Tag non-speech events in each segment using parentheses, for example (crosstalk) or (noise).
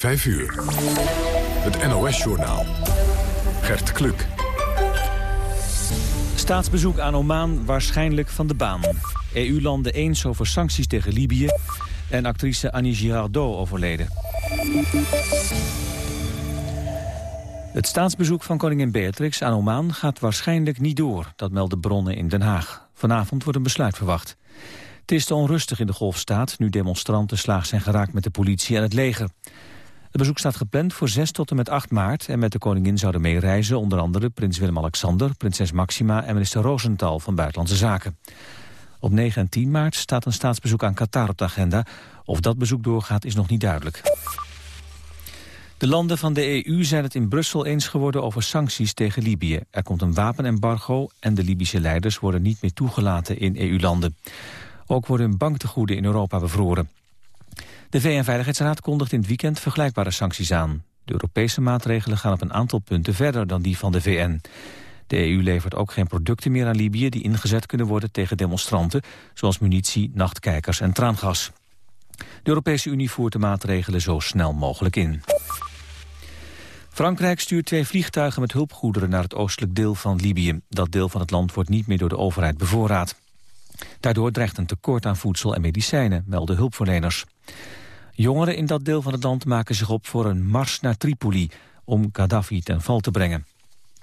5 uur. Het NOS-journaal. Gert Kluk. Staatsbezoek aan Oman waarschijnlijk van de baan. EU-landen eens over sancties tegen Libië. En actrice Annie Girardot overleden. Het staatsbezoek van koningin Beatrix aan Oman gaat waarschijnlijk niet door. Dat melden bronnen in Den Haag. Vanavond wordt een besluit verwacht. Het is te onrustig in de golfstaat nu demonstranten slaag zijn geraakt met de politie en het leger. Het bezoek staat gepland voor 6 tot en met 8 maart... en met de koningin zouden meereizen onder andere prins Willem-Alexander... prinses Maxima en minister Rosenthal van Buitenlandse Zaken. Op 9 en 10 maart staat een staatsbezoek aan Qatar op de agenda. Of dat bezoek doorgaat is nog niet duidelijk. De landen van de EU zijn het in Brussel eens geworden over sancties tegen Libië. Er komt een wapenembargo en de Libische leiders worden niet meer toegelaten in EU-landen. Ook worden banktegoeden in Europa bevroren. De VN-veiligheidsraad kondigt in het weekend vergelijkbare sancties aan. De Europese maatregelen gaan op een aantal punten verder dan die van de VN. De EU levert ook geen producten meer aan Libië die ingezet kunnen worden tegen demonstranten, zoals munitie, nachtkijkers en traangas. De Europese Unie voert de maatregelen zo snel mogelijk in. Frankrijk stuurt twee vliegtuigen met hulpgoederen naar het oostelijk deel van Libië. Dat deel van het land wordt niet meer door de overheid bevoorraad. Daardoor dreigt een tekort aan voedsel en medicijnen, melden hulpverleners. Jongeren in dat deel van het land maken zich op voor een mars naar Tripoli... om Gaddafi ten val te brengen.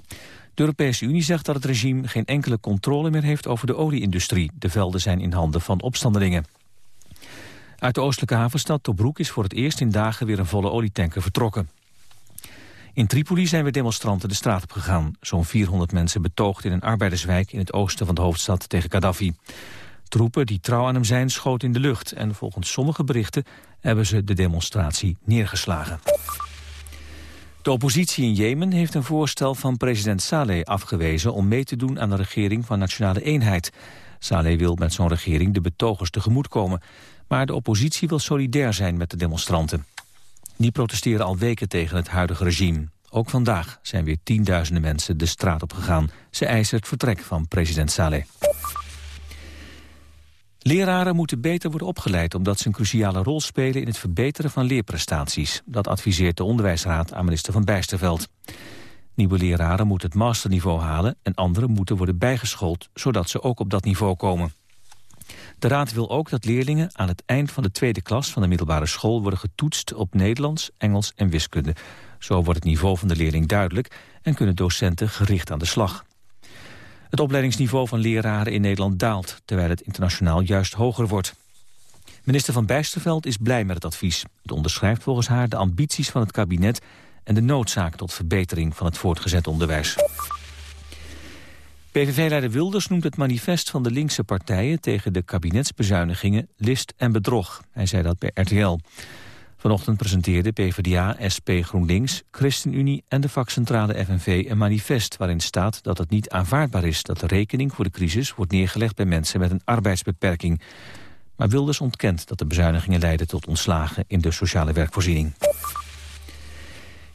De Europese Unie zegt dat het regime geen enkele controle meer heeft over de olieindustrie. De velden zijn in handen van opstandelingen. Uit de oostelijke havenstad Tobruk is voor het eerst in dagen weer een volle olietanker vertrokken. In Tripoli zijn weer demonstranten de straat op gegaan. Zo'n 400 mensen betoogd in een arbeiderswijk in het oosten van de hoofdstad tegen Gaddafi. Troepen die trouw aan hem zijn schoten in de lucht... en volgens sommige berichten hebben ze de demonstratie neergeslagen. De oppositie in Jemen heeft een voorstel van president Saleh afgewezen... om mee te doen aan de regering van Nationale Eenheid. Saleh wil met zo'n regering de betogers tegemoetkomen. Maar de oppositie wil solidair zijn met de demonstranten. Die protesteren al weken tegen het huidige regime. Ook vandaag zijn weer tienduizenden mensen de straat op gegaan. Ze eisen het vertrek van president Saleh. Leraren moeten beter worden opgeleid omdat ze een cruciale rol spelen in het verbeteren van leerprestaties. Dat adviseert de Onderwijsraad aan minister Van Bijsterveld. Nieuwe leraren moeten het masterniveau halen en anderen moeten worden bijgeschoold, zodat ze ook op dat niveau komen. De raad wil ook dat leerlingen aan het eind van de tweede klas van de middelbare school worden getoetst op Nederlands, Engels en wiskunde. Zo wordt het niveau van de leerling duidelijk en kunnen docenten gericht aan de slag. Het opleidingsniveau van leraren in Nederland daalt, terwijl het internationaal juist hoger wordt. Minister van Bijsterveld is blij met het advies. Het onderschrijft volgens haar de ambities van het kabinet en de noodzaak tot verbetering van het voortgezet onderwijs. PVV-leider Wilders noemt het manifest van de linkse partijen tegen de kabinetsbezuinigingen list en bedrog. Hij zei dat bij RTL. Vanochtend presenteerde PvdA, SP GroenLinks, ChristenUnie en de vakcentrale FNV een manifest waarin staat dat het niet aanvaardbaar is dat de rekening voor de crisis wordt neergelegd bij mensen met een arbeidsbeperking. Maar Wilders ontkent dat de bezuinigingen leiden tot ontslagen in de sociale werkvoorziening.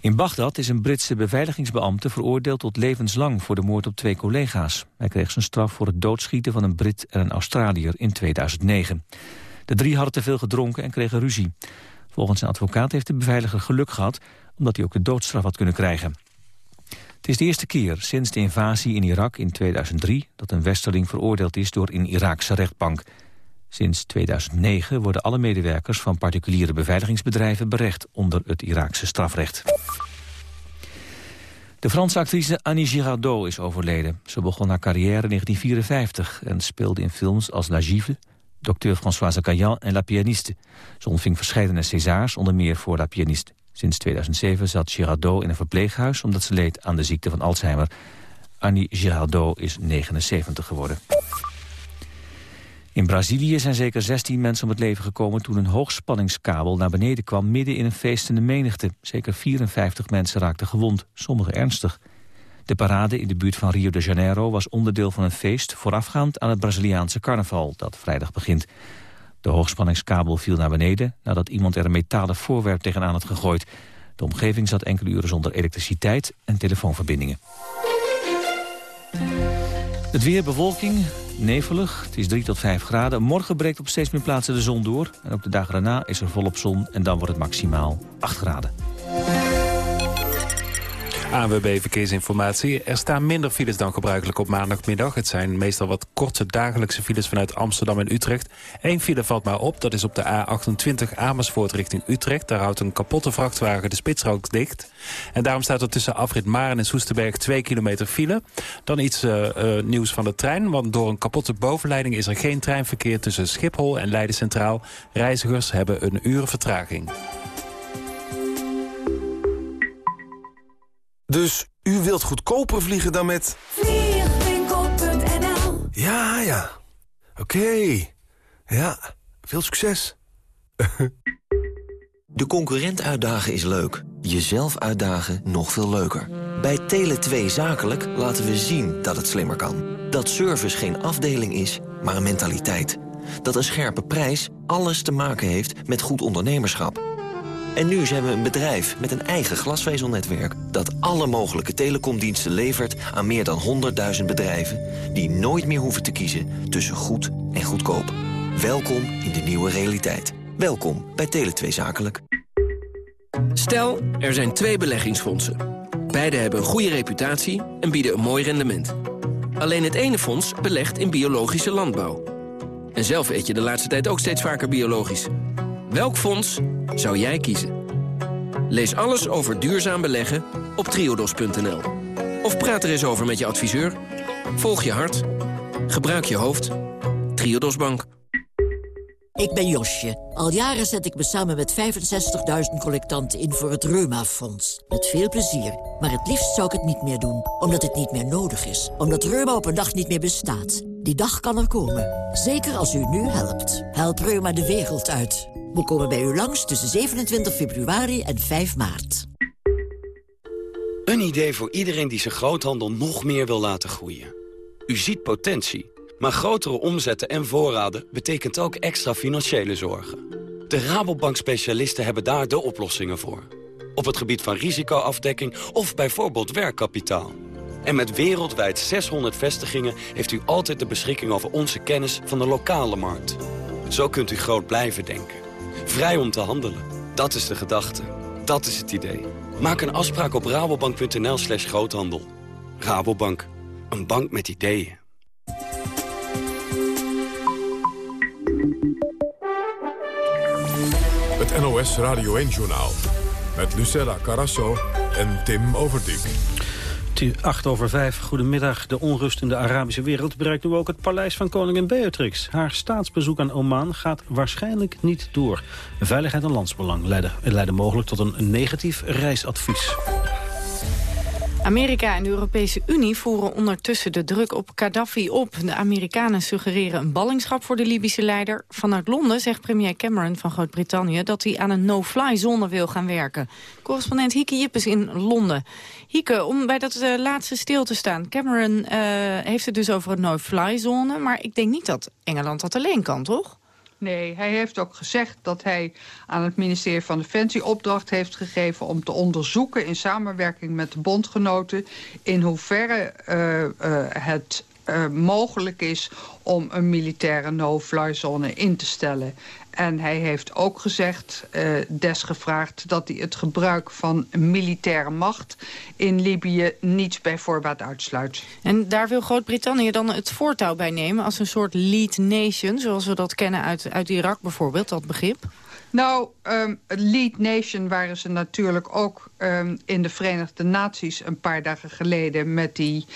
In Bagdad is een Britse beveiligingsbeambte veroordeeld tot levenslang voor de moord op twee collega's. Hij kreeg zijn straf voor het doodschieten van een Brit en een Australiër in 2009. De drie hadden te veel gedronken en kregen ruzie. Volgens zijn advocaat heeft de beveiliger geluk gehad... omdat hij ook de doodstraf had kunnen krijgen. Het is de eerste keer sinds de invasie in Irak in 2003... dat een westerling veroordeeld is door een Iraakse rechtbank. Sinds 2009 worden alle medewerkers van particuliere beveiligingsbedrijven... berecht onder het Iraakse strafrecht. De Franse actrice Annie Girardot is overleden. Ze begon haar carrière in 1954 en speelde in films als La. Docteur Françoise Caillan en La Pianiste. Ze ontving verschillende Césars, onder meer voor La Pianiste. Sinds 2007 zat Girardot in een verpleeghuis... omdat ze leed aan de ziekte van Alzheimer. Annie Girardot is 79 geworden. In Brazilië zijn zeker 16 mensen om het leven gekomen... toen een hoogspanningskabel naar beneden kwam midden in een feestende menigte. Zeker 54 mensen raakten gewond, sommigen ernstig. De parade in de buurt van Rio de Janeiro was onderdeel van een feest... voorafgaand aan het Braziliaanse carnaval, dat vrijdag begint. De hoogspanningskabel viel naar beneden... nadat iemand er een metalen voorwerp tegenaan had gegooid. De omgeving zat enkele uren zonder elektriciteit en telefoonverbindingen. Het weer bewolking, nevelig. Het is 3 tot 5 graden. Morgen breekt op steeds meer plaatsen de zon door. En ook de dagen daarna is er volop zon en dan wordt het maximaal 8 graden. ANWB Verkeersinformatie. Er staan minder files dan gebruikelijk op maandagmiddag. Het zijn meestal wat korte dagelijkse files vanuit Amsterdam en Utrecht. Eén file valt maar op, dat is op de A28 Amersfoort richting Utrecht. Daar houdt een kapotte vrachtwagen de spitsrook dicht. En daarom staat er tussen afrit Maren en Soesterberg 2 kilometer file. Dan iets uh, uh, nieuws van de trein, want door een kapotte bovenleiding... is er geen treinverkeer tussen Schiphol en Leiden Centraal. Reizigers hebben een uur vertraging. Dus u wilt goedkoper vliegen dan met... Vliegwinkel.nl Ja, ja. Oké. Okay. Ja, veel succes. (laughs) De concurrent uitdagen is leuk. Jezelf uitdagen nog veel leuker. Bij Tele2 Zakelijk laten we zien dat het slimmer kan. Dat service geen afdeling is, maar een mentaliteit. Dat een scherpe prijs alles te maken heeft met goed ondernemerschap. En nu zijn we een bedrijf met een eigen glasvezelnetwerk... dat alle mogelijke telecomdiensten levert aan meer dan 100.000 bedrijven... die nooit meer hoeven te kiezen tussen goed en goedkoop. Welkom in de nieuwe realiteit. Welkom bij Tele2 Zakelijk. Stel, er zijn twee beleggingsfondsen. Beide hebben een goede reputatie en bieden een mooi rendement. Alleen het ene fonds belegt in biologische landbouw. En zelf eet je de laatste tijd ook steeds vaker biologisch... Welk fonds zou jij kiezen? Lees alles over duurzaam beleggen op triodos.nl. Of praat er eens over met je adviseur. Volg je hart. Gebruik je hoofd. Triodos Bank. Ik ben Josje. Al jaren zet ik me samen met 65.000 collectanten in voor het Reuma-fonds. Met veel plezier. Maar het liefst zou ik het niet meer doen, omdat het niet meer nodig is. Omdat Reuma op een dag niet meer bestaat. Die dag kan er komen. Zeker als u nu helpt. Help Reuma de wereld uit. We komen bij u langs tussen 27 februari en 5 maart. Een idee voor iedereen die zijn groothandel nog meer wil laten groeien. U ziet potentie, maar grotere omzetten en voorraden... betekent ook extra financiële zorgen. De Rabobank-specialisten hebben daar de oplossingen voor. Op het gebied van risicoafdekking of bijvoorbeeld werkkapitaal. En met wereldwijd 600 vestigingen heeft u altijd de beschikking over onze kennis van de lokale markt. Zo kunt u groot blijven denken. Vrij om te handelen. Dat is de gedachte. Dat is het idee. Maak een afspraak op rabobank.nl slash groothandel. Rabobank. Een bank met ideeën. Het NOS Radio 1-journaal. Met Lucella Carasso en Tim Overdijk. 8 over 5, goedemiddag. De onrust in de Arabische wereld bereikt nu ook het paleis van koningin Beatrix. Haar staatsbezoek aan Oman gaat waarschijnlijk niet door. Veiligheid en landsbelang leiden, leiden mogelijk tot een negatief reisadvies. Amerika en de Europese Unie voeren ondertussen de druk op Gaddafi op. De Amerikanen suggereren een ballingschap voor de Libische leider. Vanuit Londen zegt premier Cameron van Groot-Brittannië... dat hij aan een no-fly zone wil gaan werken. Correspondent Hieke Jippes in Londen. Hieke, om bij dat uh, laatste stil te staan. Cameron uh, heeft het dus over een no-fly zone... maar ik denk niet dat Engeland dat alleen kan, toch? Nee, hij heeft ook gezegd dat hij aan het ministerie van Defensie opdracht heeft gegeven om te onderzoeken in samenwerking met de bondgenoten in hoeverre uh, uh, het uh, mogelijk is om een militaire no-fly zone in te stellen. En hij heeft ook gezegd, uh, desgevraagd... dat hij het gebruik van militaire macht in Libië niet bij voorbaat uitsluit. En daar wil Groot-Brittannië dan het voortouw bij nemen... als een soort lead nation, zoals we dat kennen uit, uit Irak bijvoorbeeld, dat begrip? Nou, um, lead nation waren ze natuurlijk ook um, in de Verenigde Naties een paar dagen geleden met, die,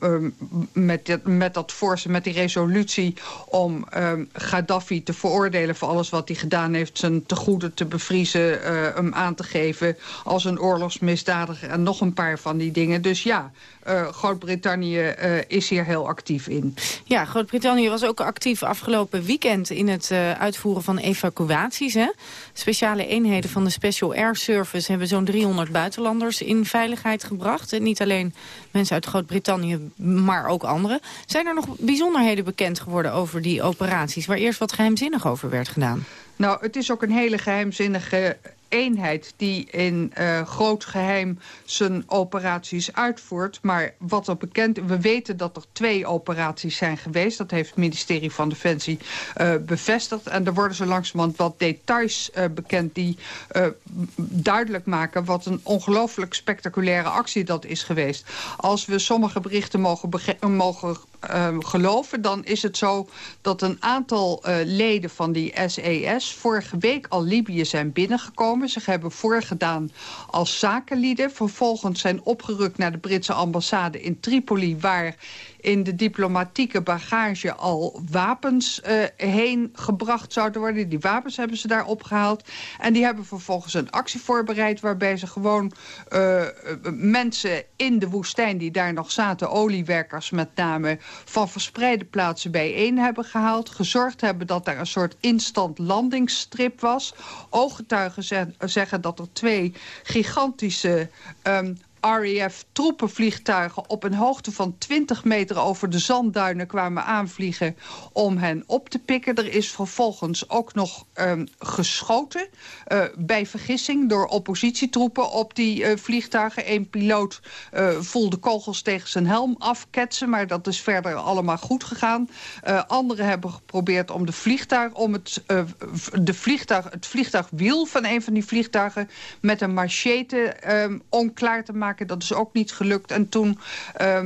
um, met, dit, met dat forse, met die resolutie om Gaddafi te veroordelen voor alles wat hij gedaan heeft, zijn tegoeden te bevriezen, uh, hem aan te geven als een oorlogsmisdadiger en nog een paar van die dingen. Dus ja, uh, Groot-Brittannië is hier heel actief in. Ja, Groot-Brittannië was ook actief afgelopen weekend in het uitvoeren van evacuaties. Speciale eenheden van de Special Air Service hebben zo'n 300 buitenlanders in veiligheid gebracht. Niet alleen mensen uit Groot-Brittannië, maar ook anderen. Zijn er nog bijzonderheden bekend geworden over die operaties... waar eerst wat geheimzinnig over werd gedaan? Nou, het is ook een hele geheimzinnige eenheid die in groot geheim zijn operaties uitvoert. Maar wat er bekend, we weten dat er twee operaties zijn geweest. Dat heeft het ministerie van Defensie bevestigd. En er worden zo langzamerhand wat details bekend die duidelijk maken wat een ongelooflijk spectaculaire actie dat is geweest. Als we sommige berichten mogen, mogen geloven... dan is het zo dat een aantal leden van die SES... vorige week al Libië zijn binnengekomen. Ze hebben voorgedaan als zakenlieden. Vervolgens zijn opgerukt naar de Britse ambassade in Tripoli... waar in de diplomatieke bagage al wapens uh, heen gebracht zouden worden. Die wapens hebben ze daar opgehaald. En die hebben vervolgens een actie voorbereid... waarbij ze gewoon uh, mensen in de woestijn die daar nog zaten... oliewerkers met name van verspreide plaatsen bijeen hebben gehaald. Gezorgd hebben dat er een soort instant landingsstrip was. Ooggetuigen zeggen dat er twee gigantische um, RAF-troepenvliegtuigen op een hoogte van 20 meter over de zandduinen kwamen aanvliegen om hen op te pikken. Er is vervolgens ook nog um, geschoten uh, bij vergissing door oppositietroepen op die uh, vliegtuigen. Eén piloot uh, voelde kogels tegen zijn helm afketsen, maar dat is verder allemaal goed gegaan. anderen hebben geprobeerd om de vliegtuig, om het, de vliegtuig, het vliegtuigwiel van een van die vliegtuigen met een machete um, onklaar te maken dat is ook niet gelukt. En toen uh,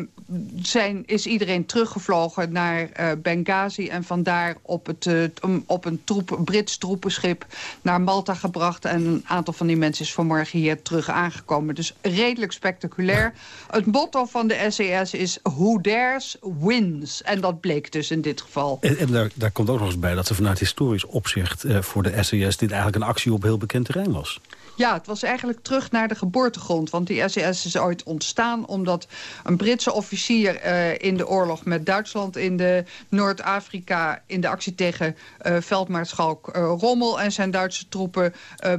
zijn, is iedereen teruggevlogen naar uh, Benghazi... en vandaar op, het, uh, op een, Brits troepenschip naar Malta gebracht. En een aantal van die mensen is vanmorgen hier terug aangekomen. Dus redelijk spectaculair. Het motto van de SES is who dares wins. En dat bleek dus in dit geval. En, daar, daar, komt ook nog eens bij dat ze vanuit historisch opzicht... Uh, voor de SES dit eigenlijk een actie op heel bekend terrein was. Ja, het was eigenlijk terug naar de geboortegrond. Want die SES is ooit ontstaan omdat een Britse officier uh, in de oorlog met Duitsland in de Noord-Afrika in de actie tegen uh, veldmaarschalk uh, Rommel en zijn Duitse troepen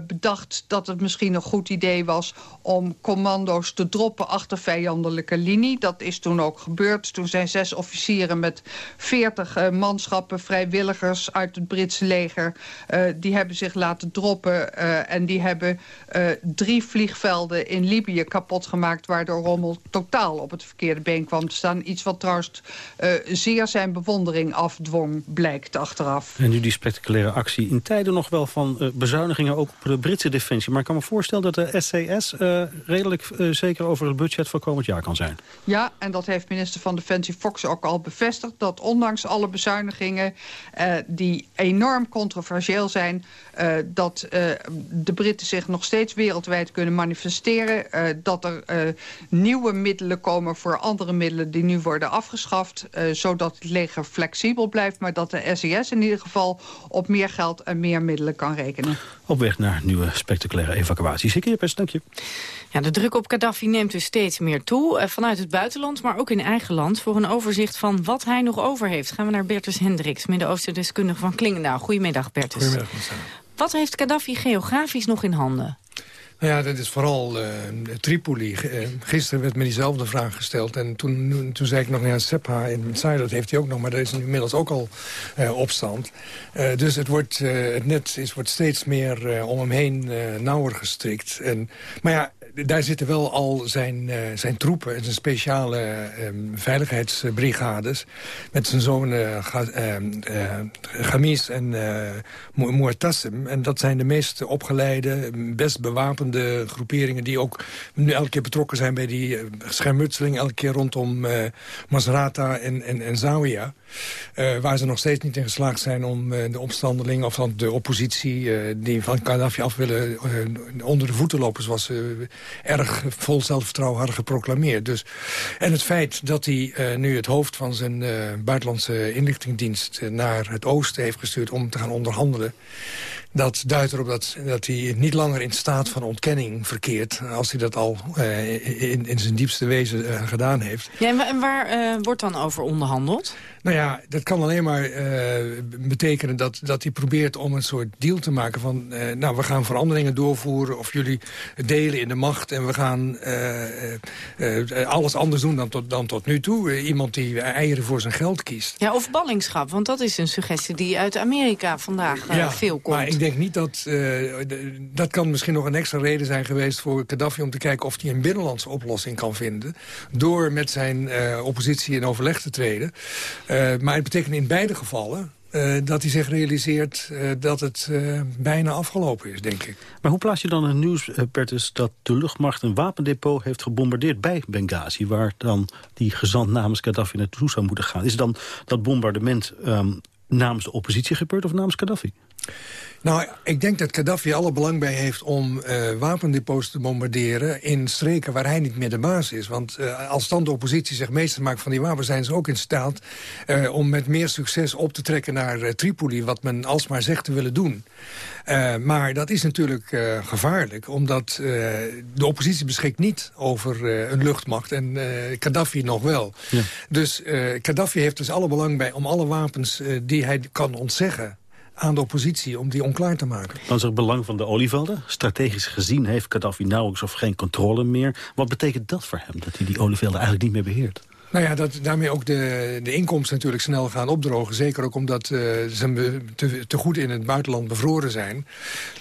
bedacht dat het misschien een goed idee was om commando's te droppen achter vijandelijke linie. Dat is toen ook gebeurd. Toen zijn zes officieren met veertig manschappen, vrijwilligers uit het Britse leger, die hebben zich laten droppen en die hebben uh, drie vliegvelden in Libië kapot gemaakt... waardoor Rommel totaal op het verkeerde been kwam te staan. Iets wat trouwens uh, zeer zijn bewondering afdwong, blijkt achteraf. En nu die spectaculaire actie in tijden nog wel van uh, bezuinigingen... ook op de Britse defensie. Maar ik kan me voorstellen dat de SCS redelijk zeker over het budget voor komend jaar kan zijn. Ja, en dat heeft minister van Defensie Fox ook al bevestigd... dat ondanks alle bezuinigingen die enorm controversieel zijn... dat de Britten zich nog nog steeds wereldwijd kunnen manifesteren. Uh, dat er uh, nieuwe middelen komen voor andere middelen die nu worden afgeschaft. Uh, zodat het leger flexibel blijft. Maar dat de SES in ieder geval op meer geld en meer middelen kan rekenen. Op weg naar nieuwe spectaculaire evacuaties. Ik best, dank je. Ja, de druk op Gaddafi neemt dus steeds meer toe. vanuit het buitenland, maar ook in eigen land. Voor een overzicht van wat hij nog over heeft... gaan we naar Bertus Hendricks, Midden-Oosten-deskundige van Klingendaal. Goedemiddag, Bertus. Goedemiddag, wat heeft Gaddafi geografisch nog in handen? Nou ja, dat is vooral uh, Tripoli. Uh, gisteren werd me diezelfde vraag gesteld. En toen, toen zei ik nog, ja, Sepha in dat heeft hij ook nog. Maar daar is inmiddels ook al uh, opstand. dus het, wordt, het net is, wordt steeds meer om hem heen nauwer gestrikt. En, maar ja, daar zitten wel al zijn, uh, zijn troepen en zijn speciale um, veiligheidsbrigades... met zijn zonen uh, Gamis en uh. En dat zijn de meest opgeleide, best bewapende groeperingen... die ook nu elke keer betrokken zijn bij die schermutseling... elke keer rondom Masrata en, en, en Zawiya. Uh, waar ze nog steeds niet in geslaagd zijn om uh, de opstandelingen... of de oppositie uh, die van Gaddafi af willen onder de voeten lopen... zoals ze erg vol zelfvertrouwen hadden geproclameerd. Dus, en het feit dat hij nu het hoofd van zijn buitenlandse inlichtingdienst... naar het oosten heeft gestuurd om te gaan onderhandelen dat duidt erop dat, dat hij niet langer in staat van ontkenning verkeert... als hij dat al uh, in, in zijn diepste wezen uh, gedaan heeft. Ja, en waar uh, wordt dan over onderhandeld? Nou ja, dat kan alleen maar betekenen dat, dat hij probeert om een soort deal te maken van... Nou, we gaan veranderingen doorvoeren of jullie delen in de macht... en we gaan alles anders doen dan tot, dan tot nu toe. iemand die eieren voor zijn geld kiest. Ja, of ballingschap, want dat is een suggestie die uit Amerika vandaag ja, veel komt. maar ik denk niet dat... dat kan misschien nog een extra reden zijn geweest voor Gaddafi... om te kijken of hij een binnenlandse oplossing kan vinden... door met zijn oppositie in overleg te treden... Uh, maar het betekent in beide gevallen dat hij zich realiseert dat het bijna afgelopen is, denk ik. Maar hoe plaats je dan een nieuws, Bertus, dat de luchtmacht een wapendepot heeft gebombardeerd bij Benghazi... waar dan die gezant namens Gaddafi naartoe zou moeten gaan? Is dan dat bombardement um, namens de oppositie gebeurd of namens Gaddafi? Nou, ik denk dat Gaddafi alle belang bij heeft om uh, wapendepots te bombarderen... in streken waar hij niet meer de baas is. Want uh, als dan de oppositie zich meester maakt van die wapens... zijn ze ook in staat uh, om met meer succes op te trekken naar Tripoli... wat men alsmaar zegt te willen doen. maar dat is natuurlijk gevaarlijk, omdat de oppositie beschikt niet over een luchtmacht... en Gaddafi nog wel. Ja. Dus Gaddafi heeft dus alle belang bij om alle wapens die hij kan ontzeggen aan de oppositie om die onklaar te maken. Dan is er het belang van de olievelden. Strategisch gezien heeft Gaddafi nauwelijks of geen controle meer. Wat betekent dat voor hem, dat hij die olievelden eigenlijk niet meer beheert? Nou ja, dat daarmee ook de, de inkomsten natuurlijk snel gaan opdrogen. Zeker ook omdat uh, ze te, te, goed in het buitenland bevroren zijn.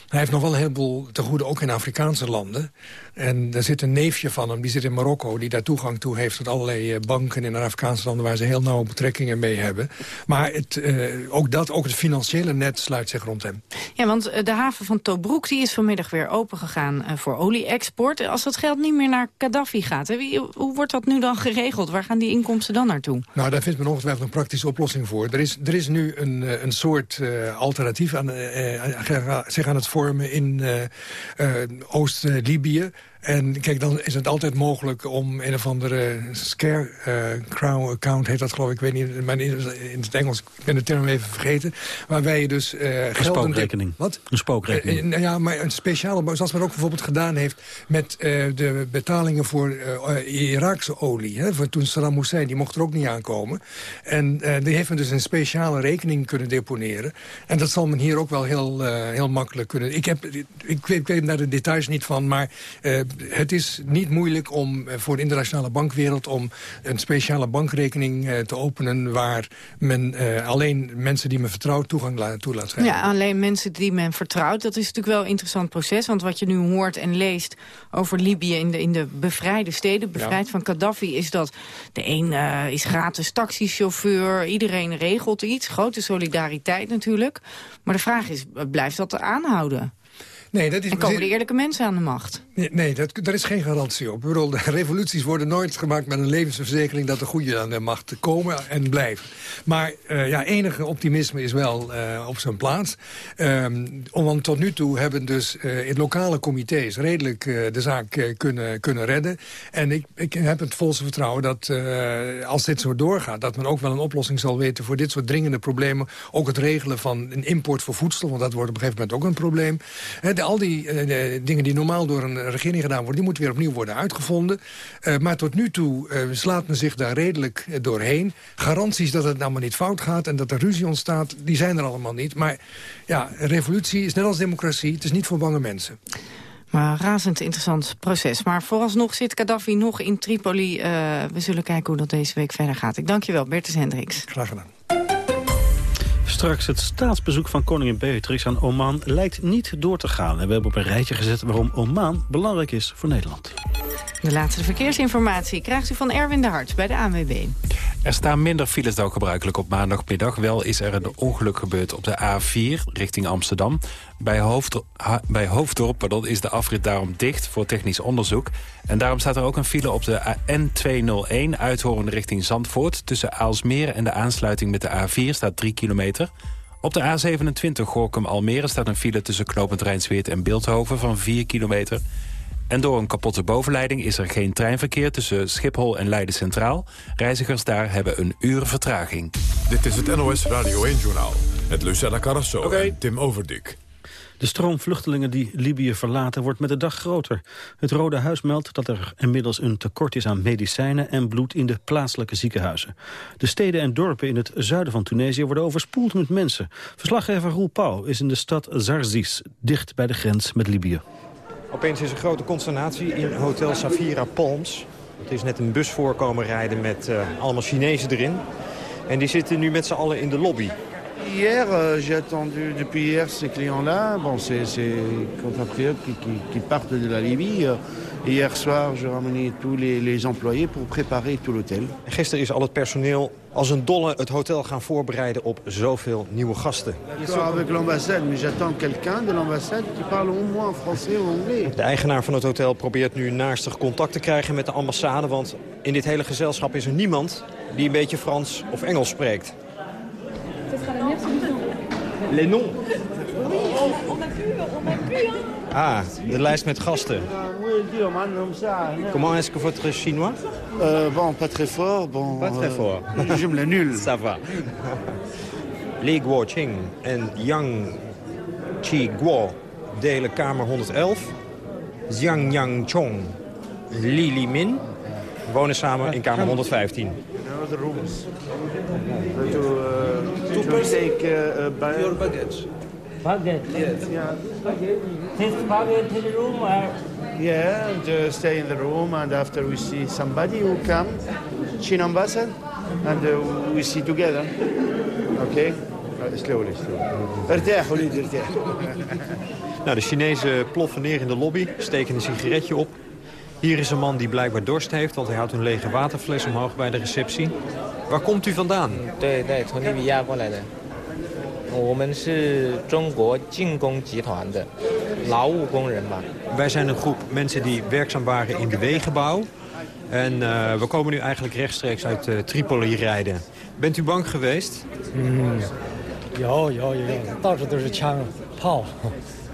Hij heeft nog wel een heleboel te goede, ook in Afrikaanse landen. En er zit een neefje van hem, die zit in Marokko... die daar toegang toe heeft tot allerlei eh, banken in Afrikaanse landen... waar ze heel nauwe betrekkingen mee hebben. Maar het, uh, ook dat, ook het financiële net sluit zich rond hem. Ja, want de haven van Tobruk die is vanmiddag weer opengegaan uh, voor olie-export. Als dat geld niet meer naar Gaddafi gaat, hè, hoe wordt dat nu dan geregeld? Waar gaan die inkomsten dan naartoe? Nou, daar vindt men ongetwijfeld een praktische oplossing voor. Er is, er is nu een, een soort alternatief aan, zich aan het vormen in Oost-Libië. En kijk, dan is het altijd mogelijk om een of andere scare uh, crown account, heet dat geloof ik, ik weet niet, maar in, het Engels, ik ben de term even vergeten, waarbij je dus uh, Een spookrekening. Wat? Een spookrekening. Uh, ja, maar een speciale, zoals men ook bijvoorbeeld gedaan heeft met de betalingen voor Iraakse olie. Hè, voor toen Saddam Hussein, die mocht er ook niet aankomen. En die heeft men dus een speciale rekening kunnen deponeren. En dat zal men hier ook wel heel, heel makkelijk kunnen. Ik, heb, ik, weet, ik weet daar de details niet van, maar het is niet moeilijk om eh, voor de internationale bankwereld... om een speciale bankrekening eh, te openen... waar men uh, alleen mensen die men vertrouwt toegang toe laat geven. Ja, alleen mensen die men vertrouwt. Dat is natuurlijk wel een interessant proces. Want wat je nu hoort en leest over Libië in de, in de bevrijde steden... bevrijd ja. van Gaddafi, is dat de een uh, is gratis taxichauffeur... iedereen regelt iets, grote solidariteit natuurlijk. Maar de vraag is, blijft dat aanhouden? Nee, dat is en komen er eerlijke mensen aan de macht? Nee, nee dat, daar is geen garantie op. Ik de revoluties worden nooit gemaakt met een levensverzekering... dat de goede aan de macht komen en blijven. Maar uh, ja, enige optimisme is wel uh, op zijn plaats. Um, want tot nu toe hebben dus uh, in lokale comité's... redelijk de zaak kunnen, kunnen redden. En ik, ik heb het volste vertrouwen dat als dit zo doorgaat... dat men ook wel een oplossing zal weten voor dit soort dringende problemen. Ook het regelen van een import voor voedsel... want dat wordt op een gegeven moment ook een probleem. Al die dingen die normaal door een regering gedaan worden... die moeten weer opnieuw worden uitgevonden. Uh, maar tot nu toe uh, slaat men zich daar redelijk doorheen. Garanties dat het allemaal niet fout gaat en dat er ruzie ontstaat... die zijn er allemaal niet. Maar ja, revolutie is net als democratie. Het is niet voor bange mensen. Maar razend interessant proces. Maar vooralsnog zit Gaddafi nog in Tripoli. we zullen kijken hoe dat deze week verder gaat. Ik dank je wel, Bertus Hendricks. Graag gedaan. Straks het staatsbezoek van koningin Beatrix aan Oman lijkt niet door te gaan. En we hebben op een rijtje gezet waarom Oman belangrijk is voor Nederland. De laatste verkeersinformatie krijgt u van Erwin de Hart bij de ANWB. Er staan minder files dan gebruikelijk op maandagmiddag. Wel is er een ongeluk gebeurd op de A4 richting Amsterdam. Bij, Hoofd, bij Hoofddorp pardon, is de afrit daarom dicht voor technisch onderzoek. En daarom staat er ook een file op de N201 uithoren richting Zandvoort. Tussen Aalsmeer en de aansluiting met de A4 staat 3 kilometer. Op de A27 Gorkum-Almere staat een file tussen Knopend Rijnsweert en Beeldhoven van 4 kilometer. En door een kapotte bovenleiding is er geen treinverkeer tussen Schiphol en Leiden Centraal. Reizigers daar hebben een uur vertraging. Dit is het NOS Radio 1-journaal met Lucella Carrasso okay. en Tim Overdik. De stroom vluchtelingen die Libië verlaten wordt met de dag groter. Het Rode Huis meldt dat er inmiddels een tekort is aan medicijnen en bloed in de plaatselijke ziekenhuizen. De steden en dorpen in het zuiden van Tunesië worden overspoeld met mensen. Verslaggever Roel Pauw is in de stad Zarzis, dicht bij de grens met Libië. Opeens is er grote consternatie in Hotel Safira Palms. Het is net een bus voorkomen rijden met uh, allemaal Chinezen erin. En die zitten nu met z'n allen in de lobby. Hier, euh, j'ai attendu depuis hier ces clients-là. Bon, c'est compatriotes qui, qui, qui, partent de la Libye. Euh, hier soir, je ramené tous les, les employés pour préparer tout l'hôtel. Gisteren is al het personeel als een dolle het hotel gaan voorbereiden op zoveel nieuwe gasten. avec l'ambassade, mais j'attends quelqu'un de l'ambassade qui parle au moins français ou anglais. De eigenaar van het hotel probeert nu naastig contact te krijgen met de ambassade... want in dit hele gezelschap is er niemand die een beetje Frans of Engels spreekt. Les noms. Ah, de lijst met gasten. Comment est-ce que votre chinois euh, Bon, pas très fort. Bon, pas très fort. Euh, je me le nul. (laughs) Ça va. Li Guoqing en Yang Chi Guo delen kamer 111. Jiang Yang Chong, Li Li Min wonen samen in kamer 115. The rooms. To, uh, to take uh, your baggage. Baggage? Yes. Yeah. Take baggage to the room? Or... Yeah, and uh, stay in the room and after we see somebody who come, Chin ambassador, and uh, we see together. Okay? Uh, slowly, slowly. nou, de Chinezen ploffen neer in de lobby, steken een sigaretje op. Hier is een man die blijkbaar dorst heeft, want hij houdt een lege waterfles omhoog bij de receptie. Waar komt u vandaan? Wij zijn een groep mensen die werkzaam waren in de wegenbouw. En eh, we komen nu eigenlijk rechtstreeks uit eh, Tripoli rijden. Bent u bang geweest? Ja, ja, ja.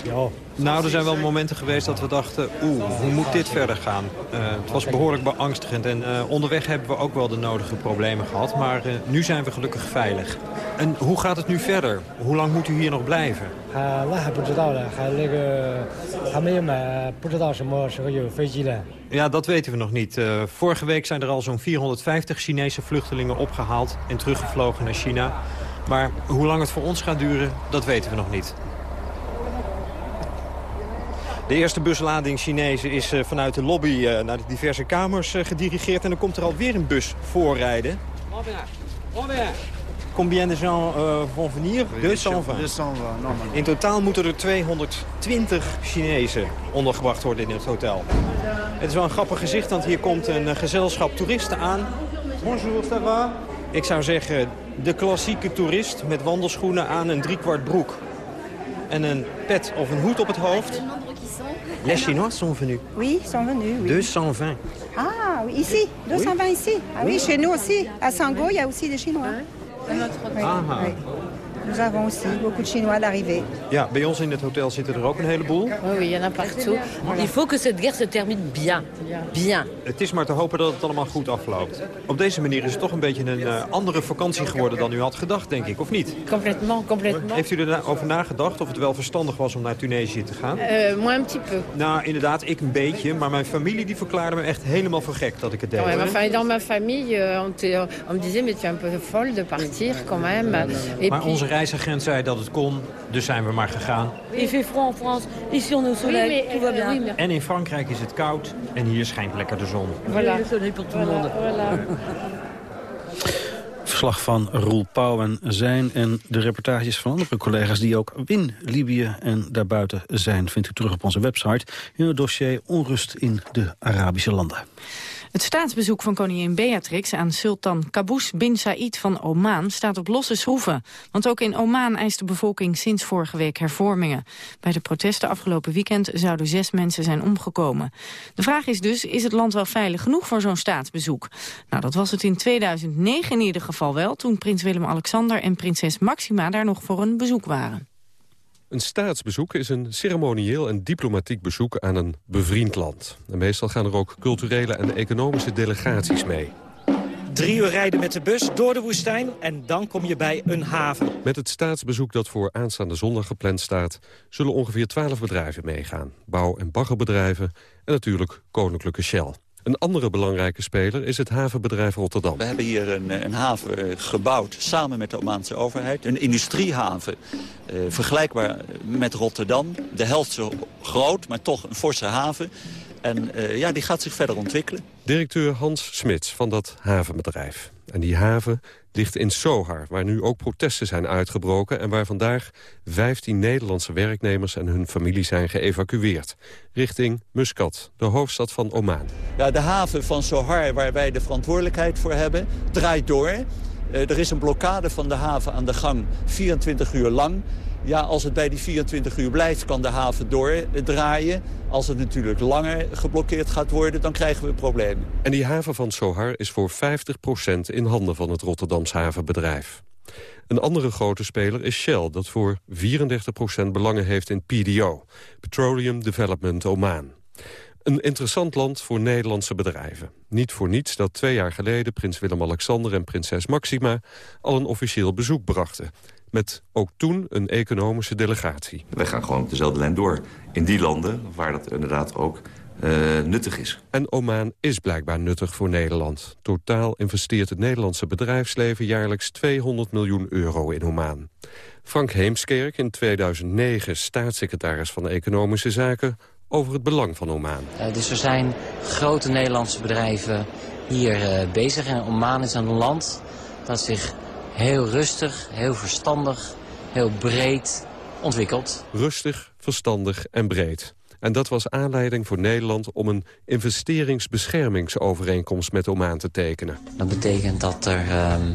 ja. Nou, er zijn wel momenten geweest dat we dachten, oeh, hoe moet dit verder gaan? Eh, het was behoorlijk beangstigend en eh, onderweg hebben we ook wel de nodige problemen gehad. Maar eh, nu zijn we gelukkig veilig. En hoe gaat het nu verder? Hoe lang moet u hier nog blijven? Ja, dat weten we nog niet. vorige week zijn er al zo'n 450 Chinese vluchtelingen opgehaald en teruggevlogen naar China. Maar hoe lang het voor ons gaat duren, dat weten we nog niet. De eerste buslading Chinezen is uh, vanuit de lobby uh, naar de diverse kamers uh, gedirigeerd. En dan komt er alweer een bus voorrijden. Combien de gens vont venir? 220. 220, In totaal moeten er 220 Chinezen ondergebracht worden in het hotel. Het is wel een grappig gezicht, want hier komt een gezelschap toeristen aan. Bonjour, ça va? Ik zou zeggen, de klassieke toerist met wandelschoenen aan een driekwart broek. En een pet of een hoed op het hoofd. Les Chinois sont venus. Oui, sont venus. Oui. 220. Ah, oui, ici. 220 ici. Ah oui, chez nous aussi. À Sango, il y a aussi des Chinois. Oui. Oui, oui. Nous avons aussi beaucoup de Chinois d'arrivée. Ja, bij ons in het hotel zitten er ook een heleboel. Oui, oui, il y en a partout. Il faut que cette guerre se termine bien. Bien. Het is maar te hopen dat het allemaal goed afloopt. Op deze manier is het toch een beetje een uh, andere vakantie geworden dan u had gedacht, denk ik, of niet? Complètement, complètement. Heeft u erover nagedacht of het wel verstandig was om naar Tunesië te gaan? Uh, moi un petit peu. Nou, inderdaad, ik een beetje. Maar mijn familie die verklaarde me echt helemaal voor gek dat ik het deed. Ouais, enfin, dans ma famille, euh, on, te, on me disait, mais tu es un peu folle de partir quand même. Et maar onze reisagent zei dat het kon, dus zijn we maar gegaan. Il fait froid en France, ici on est au soleil, tout va bien. Oui, en in Frankrijk is het koud en hier schijnt lekker de zon. Voilà. Le soleil pour tout le monde. Voilà. (laughs) Verslag van Roel Pauw en zijn en de reportages van andere collega's... die ook in Libië en daarbuiten zijn, vindt u terug op onze website... in het dossier Onrust in de Arabische landen. Het staatsbezoek van koningin Beatrix aan sultan Qaboos bin Said van Oman staat op losse schroeven. Want ook in Oman eist de bevolking sinds vorige week hervormingen. Bij de protesten afgelopen weekend zouden zes mensen zijn omgekomen. De vraag is dus, is het land wel veilig genoeg voor zo'n staatsbezoek? Nou, dat was het in 2009 in ieder geval wel, toen prins Willem-Alexander en prinses Maxima daar nog voor een bezoek waren. Een staatsbezoek is een ceremonieel en diplomatiek bezoek aan een bevriend land. En meestal gaan er ook culturele en economische delegaties mee. Drie uur rijden met de bus door de woestijn en dan kom je bij een haven. Met het staatsbezoek dat voor aanstaande zondag gepland staat... zullen ongeveer twaalf bedrijven meegaan. Bouw- en baggerbedrijven en natuurlijk Koninklijke Shell. Een andere belangrijke speler is het havenbedrijf Rotterdam. We hebben hier een, een haven gebouwd samen met de Omaanse overheid. Een industriehaven, eh, vergelijkbaar met Rotterdam. De helft zo groot, maar toch een forse haven. En uh, ja, die gaat zich verder ontwikkelen. Directeur Hans Smits van dat havenbedrijf. En die haven ligt in Sohar, waar nu ook protesten zijn uitgebroken... en waar vandaag 15 Nederlandse werknemers en hun familie zijn geëvacueerd. Richting Muscat, de hoofdstad van Oman. Ja, de haven van Sohar, waar wij de verantwoordelijkheid voor hebben, draait door. Uh, er is een blokkade van de haven aan de gang 24 uur lang... Ja, als het bij die 24 uur blijft, kan de haven doordraaien. Als het natuurlijk langer geblokkeerd gaat worden, dan krijgen we problemen. En die haven van Sohar is voor 50% in handen van het Rotterdams havenbedrijf. Een andere grote speler is Shell, dat voor 34% belangen heeft in PDO, Petroleum Development Oman. Een interessant land voor Nederlandse bedrijven. Niet voor niets dat twee jaar geleden prins Willem-Alexander en prinses Maxima al een officieel bezoek brachten met ook toen een economische delegatie. Wij gaan gewoon op dezelfde lijn door in die landen waar dat inderdaad ook uh, nuttig is. En Oman is blijkbaar nuttig voor Nederland. Totaal investeert het Nederlandse bedrijfsleven jaarlijks 200 miljoen euro in Oman. Frank Heemskerk, in 2009 staatssecretaris van Economische Zaken... over het belang van Oman. Uh, dus er zijn grote Nederlandse bedrijven hier uh, bezig. En Oman is een land dat zich heel rustig, heel verstandig, heel breed ontwikkeld. Rustig, verstandig en breed. En dat was aanleiding voor Nederland om een investeringsbeschermingsovereenkomst met Oman te tekenen. Dat betekent dat er um,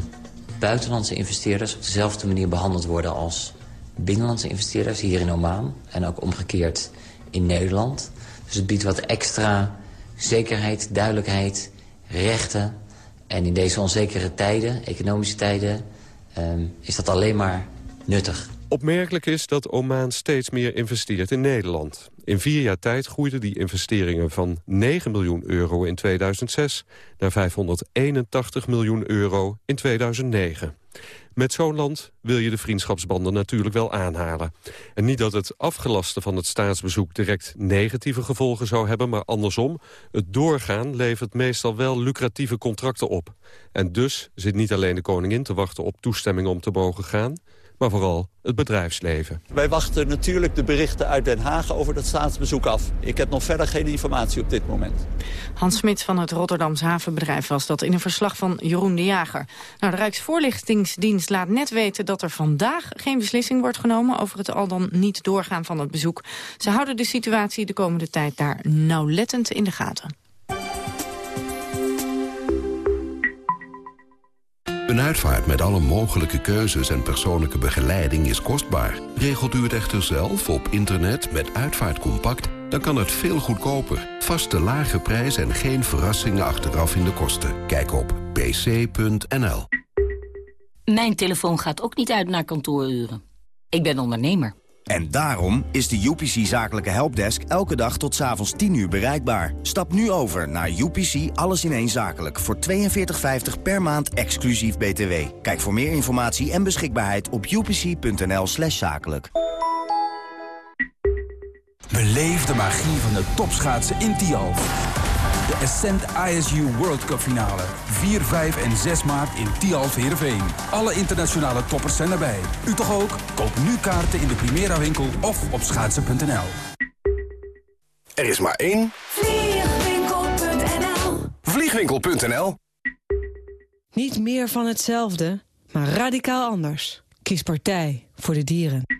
buitenlandse investeerders op dezelfde manier behandeld worden als binnenlandse investeerders hier in Oman. En ook omgekeerd in Nederland. Dus het biedt wat extra zekerheid, duidelijkheid, rechten en in deze onzekere tijden, economische tijden, um, is dat alleen maar nuttig. Opmerkelijk is dat Oman steeds meer investeert in Nederland. In vier jaar tijd groeiden die investeringen van 9 miljoen euro in 2006... naar 581 miljoen euro in 2009. Met zo'n land wil je de vriendschapsbanden natuurlijk wel aanhalen. En niet dat het afgelasten van het staatsbezoek direct negatieve gevolgen zou hebben... maar andersom, het doorgaan levert meestal wel lucratieve contracten op. En dus zit niet alleen de koningin te wachten op toestemming om te mogen gaan maar vooral het bedrijfsleven. Wij wachten natuurlijk de berichten uit Den Haag over dat staatsbezoek af. Ik heb nog verder geen informatie op dit moment. Hans Smit van het Rotterdams havenbedrijf was dat in een verslag van Jeroen de Jager. Nou, de Rijksvoorlichtingsdienst laat net weten dat er vandaag geen beslissing wordt genomen over het al dan niet doorgaan van het bezoek. Ze houden de situatie de komende tijd daar nauwlettend in de gaten. Een uitvaart met alle mogelijke keuzes en persoonlijke begeleiding is kostbaar. Regelt u het echter zelf op internet met Uitvaart Compact... dan kan het veel goedkoper. Vaste lage prijs en geen verrassingen achteraf in de kosten. Kijk op pc.nl. Mijn telefoon gaat ook niet uit naar kantooruren. Ik ben ondernemer. En daarom is de UPC Zakelijke Helpdesk elke dag tot s'avonds 10 uur bereikbaar. Stap nu over naar UPC Alles in één Zakelijk voor 42,50 per maand exclusief BTW. Kijk voor meer informatie en beschikbaarheid op upc.nl slash zakelijk. Beleef de magie van de topschaatsen in Tialf. De Ascent ISU World Cup finale. 4, 5 en 6 maart in Tialf Heerenveen. Alle internationale toppers zijn erbij. U toch ook? Koop nu kaarten in de Primera winkel of op schaatsen.nl. Er is maar één. Vliegwinkel.nl Vliegwinkel.nl Niet meer van hetzelfde, maar radicaal anders. Kies partij voor de dieren.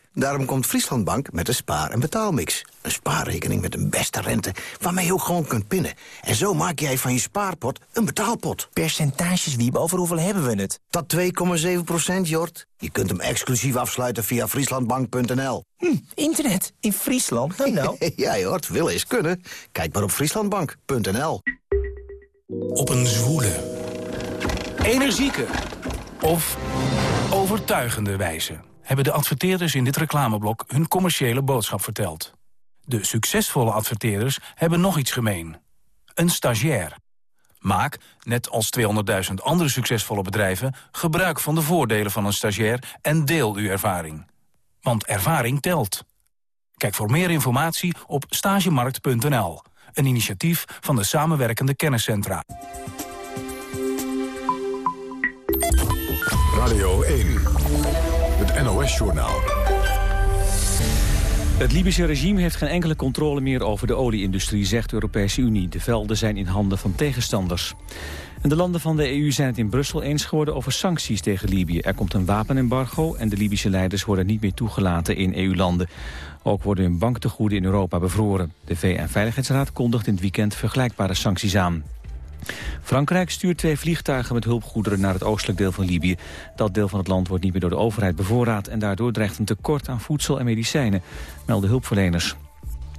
Daarom komt Frieslandbank met een spaar- en betaalmix. Een spaarrekening met een beste rente waarmee je ook gewoon kunt pinnen. En zo maak jij van je spaarpot een betaalpot. Percentages, Wiebe, over hoeveel hebben we het? Dat 2,7 procent, Jort. Je kunt hem exclusief afsluiten via frieslandbank.nl. Hm, internet in Friesland? Nou, nou. (laughs) ja, Jort, wil eens kunnen. Kijk maar op frieslandbank.nl. Op een zwoele, energieke of overtuigende wijze hebben de adverteerders in dit reclameblok hun commerciële boodschap verteld. De succesvolle adverteerders hebben nog iets gemeen. Een stagiair. Maak, net als 200.000 andere succesvolle bedrijven... gebruik van de voordelen van een stagiair en deel uw ervaring. Want ervaring telt. Kijk voor meer informatie op stagemarkt.nl. Een initiatief van de samenwerkende kenniscentra. Radio 1, het NOS-journaal. Het Libische regime heeft geen enkele controle meer over de olieindustrie, zegt de Europese Unie. De velden zijn in handen van tegenstanders. En de landen van de EU zijn het in Brussel eens geworden over sancties tegen Libië. Er komt een wapenembargo en de Libische leiders worden niet meer toegelaten in EU-landen. Ook worden hun banktegoeden in Europa bevroren. De VN-veiligheidsraad kondigt in het weekend vergelijkbare sancties aan. Frankrijk stuurt twee vliegtuigen met hulpgoederen naar het oostelijk deel van Libië. Dat deel van het land wordt niet meer door de overheid bevoorraad... en daardoor dreigt een tekort aan voedsel en medicijnen, melden hulpverleners.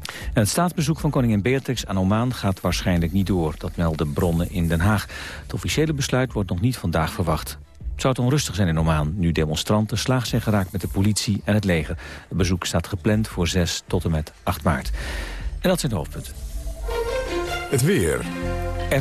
En het staatsbezoek van koningin Beatrix aan Oman gaat waarschijnlijk niet door. Dat melden bronnen in Den Haag. Het officiële besluit wordt nog niet vandaag verwacht. Het zou het onrustig zijn in Oman, nu demonstranten slaag zijn geraakt met de politie en het leger. Het bezoek staat gepland voor 6 tot en met 8 maart. En dat zijn de hoofdpunten. Het weer.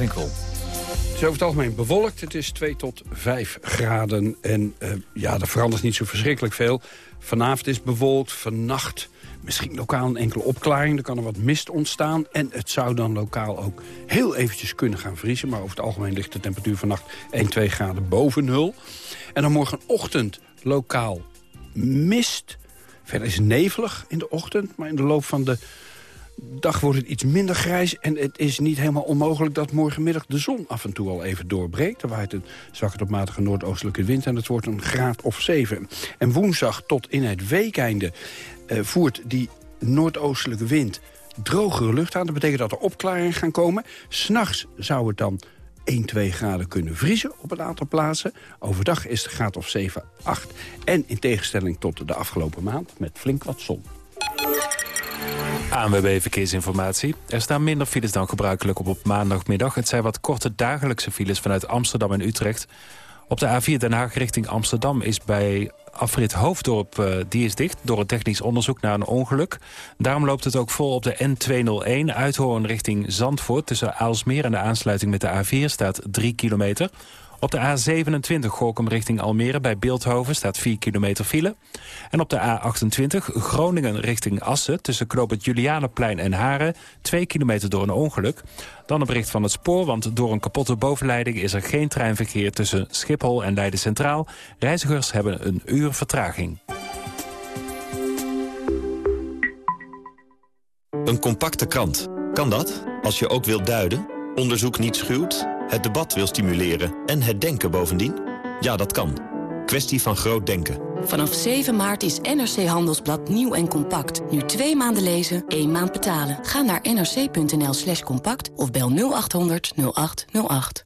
Krol. Het is over het algemeen bewolkt. Het is 2 tot 5 graden. En uh, ja, er verandert niet zo verschrikkelijk veel. Vanavond is bewolkt. Vannacht misschien lokaal een enkele opklaring. Er kan er wat mist ontstaan. En het zou dan lokaal ook heel eventjes kunnen gaan vriezen. Maar over het algemeen ligt de temperatuur vannacht 1, 2 graden boven nul. En dan morgenochtend lokaal mist. Verder is nevelig in de ochtend. Maar in de loop van de dag wordt het iets minder grijs. En het is niet helemaal onmogelijk dat morgenmiddag de zon af en toe al even doorbreekt. Er waait een zwakke tot matige noordoostelijke wind en het wordt een graad of 7. En woensdag tot in het weekeinde uh, voert die noordoostelijke wind drogere lucht aan. Dat betekent dat er opklaringen gaan komen. S'nachts zou het dan 1, 2 graden kunnen vriezen op een aantal plaatsen. Overdag is het graad of 7, 8. En in tegenstelling tot de afgelopen maand met flink wat zon. ANWB Verkeersinformatie. Er staan minder files dan gebruikelijk op, op maandagmiddag. Het zijn wat korte dagelijkse files vanuit Amsterdam en Utrecht. Op de A4 Den Haag richting Amsterdam is bij afrit Hoofddorp uh, die is dicht... door een technisch onderzoek naar een ongeluk. Daarom loopt het ook vol op de N201 Uithoorn richting Zandvoort. Tussen Aalsmeer en de aansluiting met de A4 staat 3 kilometer. Op de A27 Gorkum richting Almere bij Beeldhoven staat 4 kilometer file. En op de A28 Groningen richting Assen tussen Knoop Julianeplein en Haren 2 kilometer door een ongeluk. Dan een bericht van het spoor, want door een kapotte bovenleiding is er geen treinverkeer tussen Schiphol en Leiden Centraal. Reizigers hebben een uur vertraging. Een compacte krant. Kan dat? Als je ook wilt duiden, onderzoek niet schuwt het debat wil stimuleren en het denken bovendien? Ja, dat kan. Kwestie van groot denken. Vanaf 7 maart is NRC Handelsblad nieuw en compact. Nu twee maanden lezen, één maand betalen. Ga naar nrc.nl slash compact of bel 0800 0808.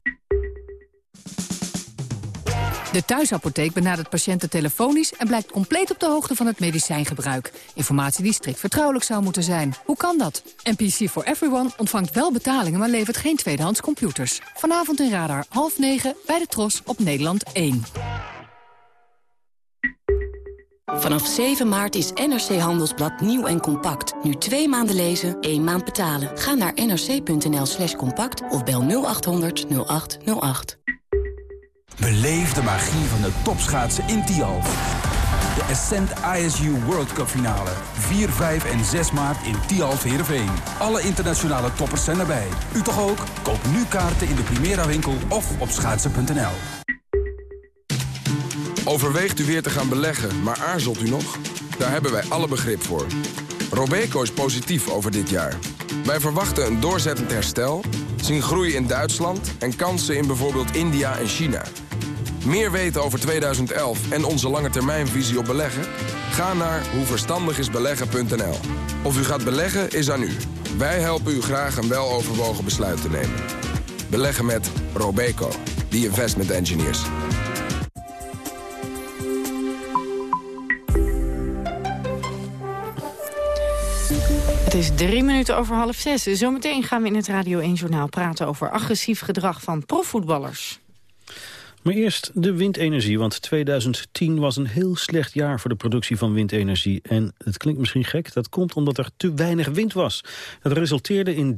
De thuisapotheek benadert patiënten telefonisch... en blijkt compleet op de hoogte van het medicijngebruik. Informatie die strikt vertrouwelijk zou moeten zijn. Hoe kan dat? NPC for Everyone ontvangt wel betalingen... maar levert geen tweedehands computers. Vanavond in Radar, half negen, bij de Tros op Nederland 1. Vanaf 7 maart is NRC Handelsblad nieuw en compact. Nu twee maanden lezen, één maand betalen. Ga naar nrc.nl slash compact of bel 0800 0808. Beleef de magie van de topschaatsen in Tialf. De Ascent ISU World Cup finale. 4, 5 en 6 maart in Tialf Heerenveen. Alle internationale toppers zijn erbij. U toch ook? Koop nu kaarten in de Primera winkel of op schaatsen.nl. Overweegt u weer te gaan beleggen, maar aarzelt u nog? Daar hebben wij alle begrip voor. Robeco is positief over dit jaar. Wij verwachten een doorzettend herstel, zien groei in Duitsland... en kansen in bijvoorbeeld India en China... Meer weten over 2011 en onze lange termijnvisie op beleggen? Ga naar hoeverstandigisbeleggen.nl. Of u gaat beleggen is aan u. Wij helpen u graag een weloverwogen besluit te nemen. Beleggen met Robeco, the investment engineers. Het is drie minuten over half zes. Zometeen gaan we in het Radio 1-journaal praten over agressief gedrag van profvoetballers. Maar eerst de windenergie, want 2010 was een heel slecht jaar voor de productie van windenergie. En het klinkt misschien gek, dat komt omdat er te weinig wind was. Dat resulteerde in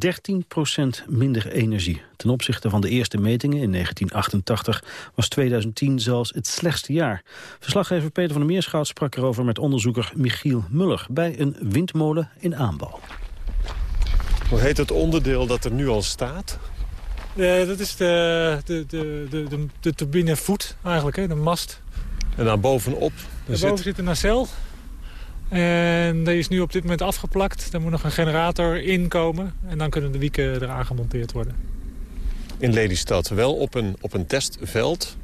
13% minder energie. Ten opzichte van de eerste metingen in 1988 was 2010 zelfs het slechtste jaar. Verslaggever Peter van der Meerschout sprak erover met onderzoeker Michiel Muller bij een windmolen in aanbouw. Hoe heet het onderdeel dat er nu al staat? Uh, dat is de, de, de, de, de turbinevoet eigenlijk, hè, de mast. En daar bovenop? Daarboven zit... zit een nacel. En die is nu op dit moment afgeplakt. Daar moet nog een generator in komen. En dan kunnen de wieken eraan gemonteerd worden. In Lelystad wel op een, op een testveld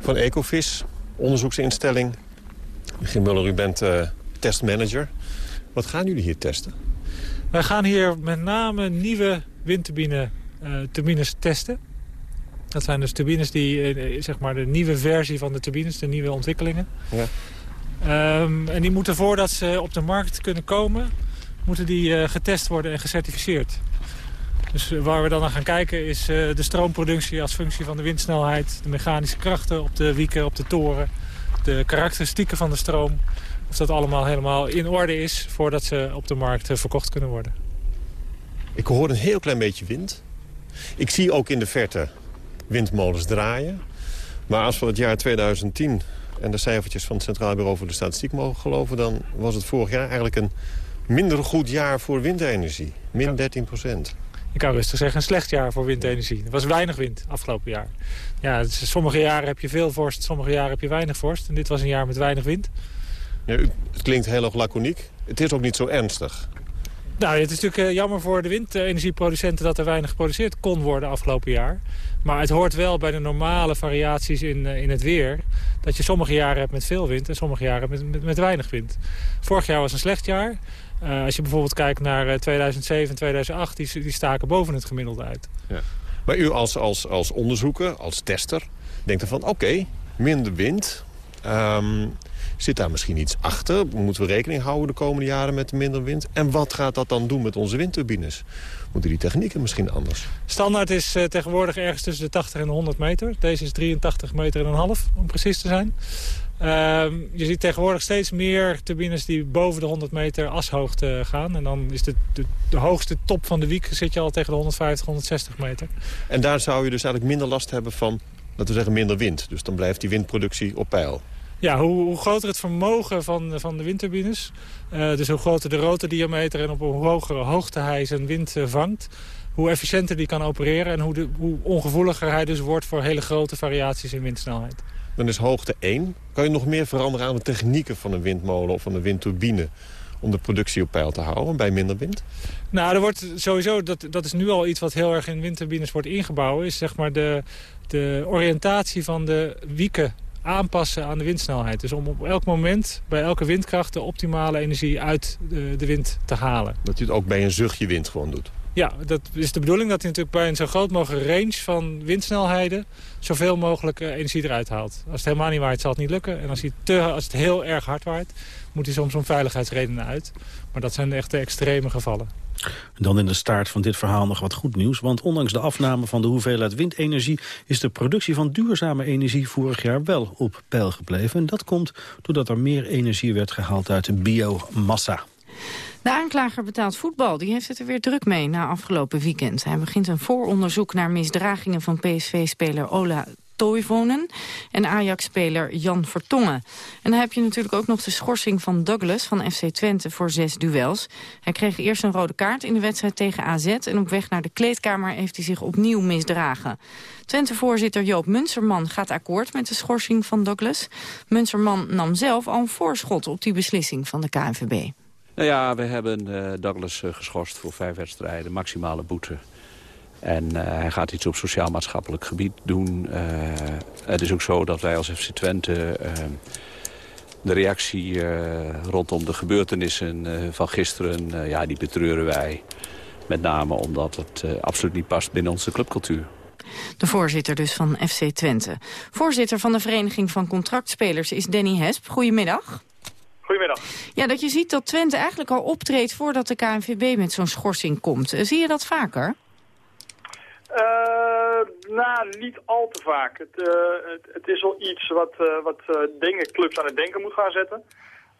van Ecovis, onderzoeksinstelling. Michiel Muller, u bent uh, testmanager. Wat gaan jullie hier testen? Wij gaan hier met name nieuwe windturbine turbines testen. Dat zijn dus turbines die, uh, zeg maar de nieuwe versie van de turbines, de nieuwe ontwikkelingen. Ja. Um, en die moeten voordat ze op de markt kunnen komen, moeten die uh, getest worden en gecertificeerd. Dus waar we dan naar gaan kijken is de stroomproductie als functie van de windsnelheid, de mechanische krachten op de wieken, op de toren, de karakteristieken van de stroom. Of dat allemaal helemaal in orde is voordat ze op de markt verkocht kunnen worden. Ik hoor een heel klein beetje wind. Ik zie ook in de verte windmolens draaien. Maar als we het jaar 2010 en de cijfertjes van het Centraal Bureau voor de Statistiek mogen geloven... dan was het vorig jaar eigenlijk een minder goed jaar voor windenergie. Min 13 procent. Ik kan rustig zeggen, een slecht jaar voor windenergie. Er was weinig wind afgelopen jaar. Ja, sommige jaren heb je veel vorst, sommige jaren heb je weinig vorst. En dit was een jaar met weinig wind. Ja, het klinkt heel erg laconiek. Het is ook niet zo ernstig. Nou, het is natuurlijk eh, jammer voor de windenergieproducenten dat er weinig geproduceerd kon worden afgelopen jaar. Maar het hoort wel bij de normale variaties in, eh, in het weer. Dat je sommige jaren hebt met veel wind en sommige jaren met, met, met weinig wind. Vorig jaar was een slecht jaar. Als je bijvoorbeeld kijkt naar 2007 en 2008, die, die staken boven het gemiddelde uit. Ja. Maar u als, als, als onderzoeker, als tester, denkt ervan... oké, minder wind, um, Zit daar misschien iets achter? Moeten we rekening houden de komende jaren met minder wind? En wat gaat dat dan doen met onze windturbines? Moeten die technieken misschien anders? Standaard is uh, tegenwoordig ergens tussen de 80 en de 100 meter. Deze is 83 meter en een half, om precies te zijn. Uh, je ziet tegenwoordig steeds meer turbines die boven de 100 meter ashoogte gaan. En dan is de, de, de, hoogste top van de wiek zit je al tegen de 150, 160 meter. En daar zou je dus eigenlijk minder last hebben van, laten we zeggen, minder wind. Dus dan blijft die windproductie op peil. Ja, hoe, hoe, groter het vermogen van, van de windturbines... Uh, dus hoe groter de rotordiameter en op hoe hogere hoogte hij zijn wind uh, vangt... hoe efficiënter die kan opereren en hoe, de, hoe ongevoeliger hij dus wordt... voor hele grote variaties in windsnelheid. Dan is hoogte 1. Kan je nog meer veranderen aan de technieken van een windmolen of van een windturbine om de productie op peil te houden bij minder wind? Nou, er wordt sowieso, dat, dat is nu al iets wat heel erg in windturbines wordt ingebouwd... is zeg maar de, de oriëntatie van de wieken aanpassen aan de windsnelheid. Dus om op elk moment, bij elke windkracht, de optimale energie uit de, de wind te halen. Dat je het ook bij een zuchtje wind gewoon doet? Ja, dat is de bedoeling dat hij natuurlijk bij een zo groot mogelijke range van windsnelheden zoveel mogelijk eh, energie eruit haalt. Als het helemaal niet waait zal het niet lukken. En als, hij te, als het heel erg hard waait, moet hij soms om veiligheidsredenen uit. Maar dat zijn echt de extreme gevallen. Dan in de staart van dit verhaal nog wat goed nieuws. Want ondanks de afname van de hoeveelheid windenergie... is de productie van duurzame energie vorig jaar wel op peil gebleven. En dat komt doordat er meer energie werd gehaald uit biomassa. De aanklager betaalt voetbal. Die heeft het er weer druk mee na afgelopen weekend. Hij begint een vooronderzoek naar misdragingen van PSV-speler Ola Toivonen en Ajax-speler Jan Vertongen. En dan heb je natuurlijk ook nog de schorsing van Douglas van FC Twente voor zes duels. Hij kreeg eerst een rode kaart in de wedstrijd tegen AZ... en op weg naar de kleedkamer heeft hij zich opnieuw misdragen. Twente-voorzitter Joop Munsterman gaat akkoord met de schorsing van Douglas. Munsterman nam zelf al een voorschot op die beslissing van de KNVB. Nou ja, we hebben uh, Douglas uh, geschorst voor vijf wedstrijden, maximale boete. En uh, hij gaat iets op sociaal-maatschappelijk gebied doen. het is ook zo dat wij als FC Twente de reactie rondom de gebeurtenissen van gisteren, ja, die betreuren wij. Met name omdat het absoluut niet past binnen onze clubcultuur. De voorzitter dus van FC Twente. Voorzitter van de Vereniging van Contractspelers is Danny Hesp. Goedemiddag. Goedemiddag. Ja, dat je ziet dat Twente eigenlijk al optreedt voordat de KNVB met zo'n schorsing komt. Eh, zie je dat vaker? Uh, nou, niet al te vaak. Het, het, het, is wel iets wat, wat dingen, clubs aan het denken moet gaan zetten.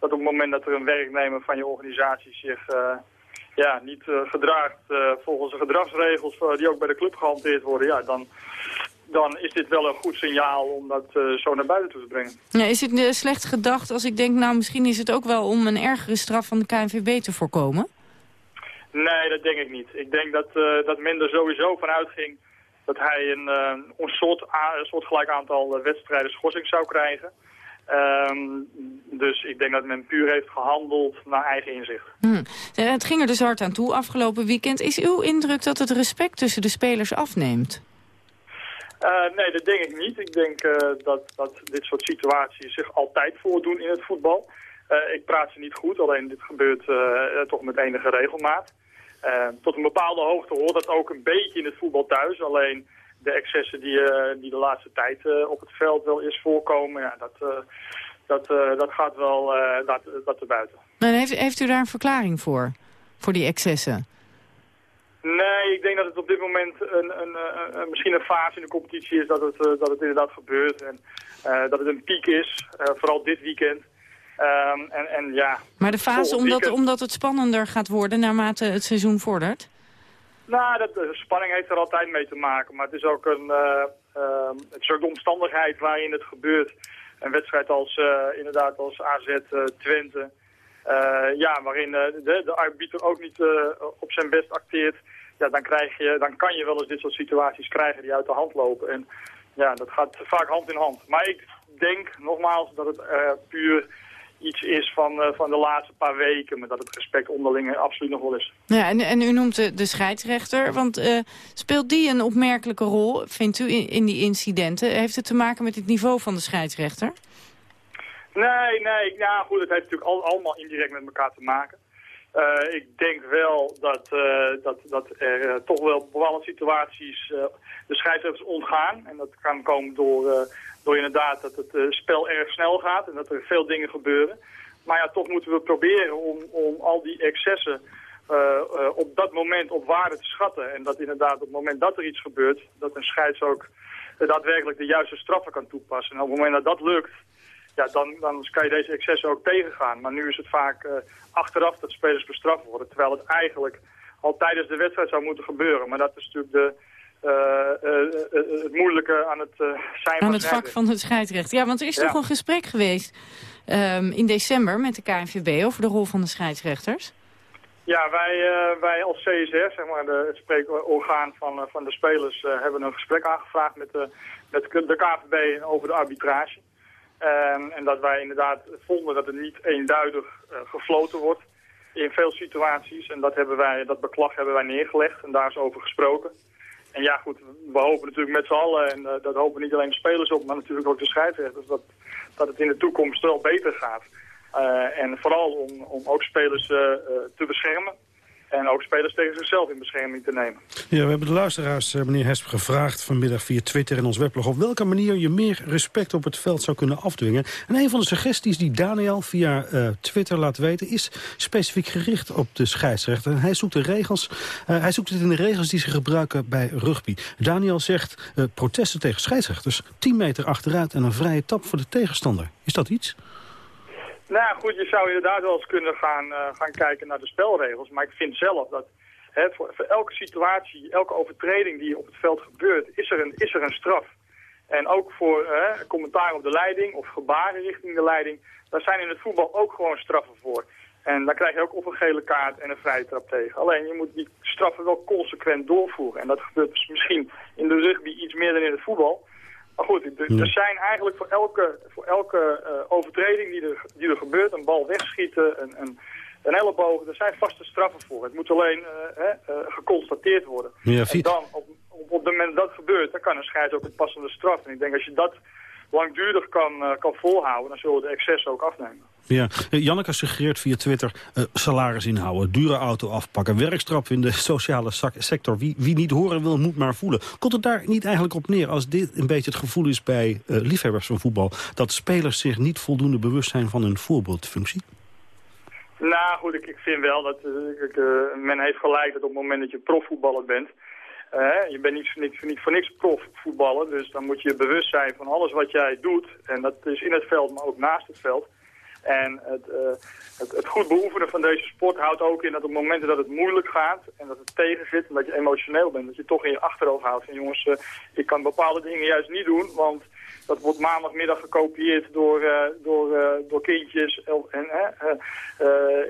Dat op het moment dat er een werknemer van je organisatie zich ja, niet gedraagt volgens de gedragsregels die ook bij de club gehanteerd worden, ja, dan, dan is dit wel een goed signaal om dat zo naar buiten toe te brengen. Ja, is het slecht gedacht als ik denk, nou misschien is het ook wel om een ergere straf van de KNVB te voorkomen? Nee, dat denk ik niet. Ik denk dat, uh, dat men er sowieso van uitging dat hij een, een, soort, een soort gelijk aantal eh, wedstrijden schorsing zou krijgen. Um, dus ik denk dat men puur heeft gehandeld naar eigen inzicht. Hm. Het ging er dus hard aan toe afgelopen weekend. Is uw indruk dat het respect tussen de spelers afneemt? Uh, nee, dat denk ik niet. Ik denk uh, dat, dat dit soort situaties zich altijd voordoen in het voetbal. Uh, ik praat ze niet goed, alleen dit gebeurt toch met enige regelmaat. Tot een bepaalde hoogte hoort dat ook een beetje in het voetbal thuis. Alleen de excessen die, die de laatste tijd op het veld wel is voorkomen, ja, dat, dat, dat gaat wel dat, dat erbuiten. En heeft, heeft u daar een verklaring voor, voor die excessen? Nee, ik denk dat het op dit moment een, een, een, misschien een fase in de competitie is dat het, dat het inderdaad gebeurt. En dat het een piek is, vooral dit weekend. Um, en, en, ja, maar de fase omdat, omdat het spannender gaat worden naarmate het seizoen vordert? Nou, dat, de spanning heeft er altijd mee te maken. Maar het is ook, een, uh, het is ook de omstandigheid waarin het gebeurt. Een wedstrijd als, inderdaad als AZ Twente. ja, waarin de, de arbiter ook niet op zijn best acteert. Ja, dan, krijg je, dan kan je wel eens dit soort situaties krijgen die uit de hand lopen. En ja, dat gaat vaak hand in hand. Maar ik denk nogmaals dat het puur iets is van, uh, van de laatste paar weken. Maar dat het respect onderling absoluut nog wel is. Ja, en, en u noemt de, de scheidsrechter. Want uh, speelt die een opmerkelijke rol, vindt u, in, in die incidenten? Heeft het te maken met het niveau van de scheidsrechter? Nee, nee. Ja, goed, het heeft natuurlijk al, allemaal indirect met elkaar te maken. Uh, ik denk wel dat, uh, dat, dat er uh, toch wel bepaalde situaties de scheidsrechters ontgaan. En dat kan komen door door inderdaad dat het spel erg snel gaat en dat er veel dingen gebeuren. Maar ja, toch moeten we proberen om, om al die excessen op dat moment op waarde te schatten. En dat inderdaad op het moment dat er iets gebeurt, dat een scheids ook daadwerkelijk de juiste straffen kan toepassen. En op het moment dat dat lukt, ja, dan, dan kan je deze excessen ook tegengaan. Maar nu is het vaak achteraf dat spelers bestraft worden, terwijl het eigenlijk al tijdens de wedstrijd zou moeten gebeuren. Maar dat is natuurlijk de, uh, uh, het moeilijke aan het zijn Aan het vak van het scheidsrecht. Ja, want er is toch een gesprek geweest um, in december met de KNVB over de rol van de scheidsrechters? Ja, wij, wij als CSR, zeg maar, de, het spreekorgaan van, van de spelers, hebben een gesprek aangevraagd met de, met de KNVB over de arbitrage. Um, en dat wij inderdaad vonden dat het niet eenduidig gefloten wordt in veel situaties. En dat, hebben wij, dat beklag hebben wij neergelegd en daar is over gesproken. En ja, goed, we hopen natuurlijk met z'n allen, en uh, dat hopen niet alleen de spelers op, maar natuurlijk ook de scheidsrechters, dat, dat het in de toekomst wel beter gaat. Uh, en vooral om, om ook spelers te beschermen. En ook spelers tegen zichzelf in bescherming te nemen. Ja, we hebben de luisteraars, meneer Hesp, gevraagd vanmiddag via Twitter en ons weblog... op welke manier je meer respect op het veld zou kunnen afdwingen. En een van de suggesties die Daniel via uh, Twitter laat weten... is specifiek gericht op de scheidsrechter. hij zoekt, de regels, uh, hij zoekt het in de regels die ze gebruiken bij rugby. Daniel zegt uh, protesten tegen scheidsrechters... 10 meter achteruit en een vrije tap voor de tegenstander. Is dat iets? Nou goed, je zou inderdaad wel eens kunnen gaan, uh, gaan kijken naar de spelregels. Maar ik vind zelf dat hè, voor, voor, elke situatie, elke overtreding die op het veld gebeurt, is er een, is er een straf. En ook voor hè, commentaar op de leiding of gebaren richting de leiding, daar zijn in het voetbal ook gewoon straffen voor. En dan krijg je ook of een gele kaart en een vrije trap tegen. Alleen je moet die straffen wel consequent doorvoeren. En dat gebeurt dus misschien in de rugby iets meer dan in het voetbal. Maar goed, er, zijn eigenlijk voor elke, voor elke uh, overtreding die er, die er gebeurt, een bal wegschieten, een, een, een elleboog, er zijn vaste straffen voor. Het moet alleen uh, uh, geconstateerd worden. Ja, en dan, op, op, op het moment dat dat gebeurt, dan kan een scheids ook een passende straf. En ik denk als je dat langdurig kan, kan volhouden, dan zullen de excessen ook afnemen. Ja, Janneke suggereert via Twitter uh, salaris inhouden, dure auto afpakken, werkstrap in de (laughs) sociale sector. Wie, wie niet horen wil, moet maar voelen. Komt het daar niet eigenlijk op neer, als dit een beetje het gevoel is bij uh, liefhebbers van voetbal, dat spelers zich niet voldoende bewust zijn van hun voorbeeldfunctie? Nou goed, ik, vind wel dat uh, ik, men heeft gelijk dat op het moment dat je profvoetballer bent, Uh, je bent niet, niet, niet voor niks profvoetballer, dus dan moet je bewust zijn van alles wat jij doet. En dat is in het veld, maar ook naast het veld. En het, uh, het, het, goed beoefenen van deze sport houdt ook in dat op momenten dat het moeilijk gaat en dat het tegen zit en dat je emotioneel bent, dat je toch in je achterhoofd houdt. En jongens, uh, ik kan bepaalde dingen juist niet doen, want dat wordt maandagmiddag gekopieerd door, uh, door, door kindjes en,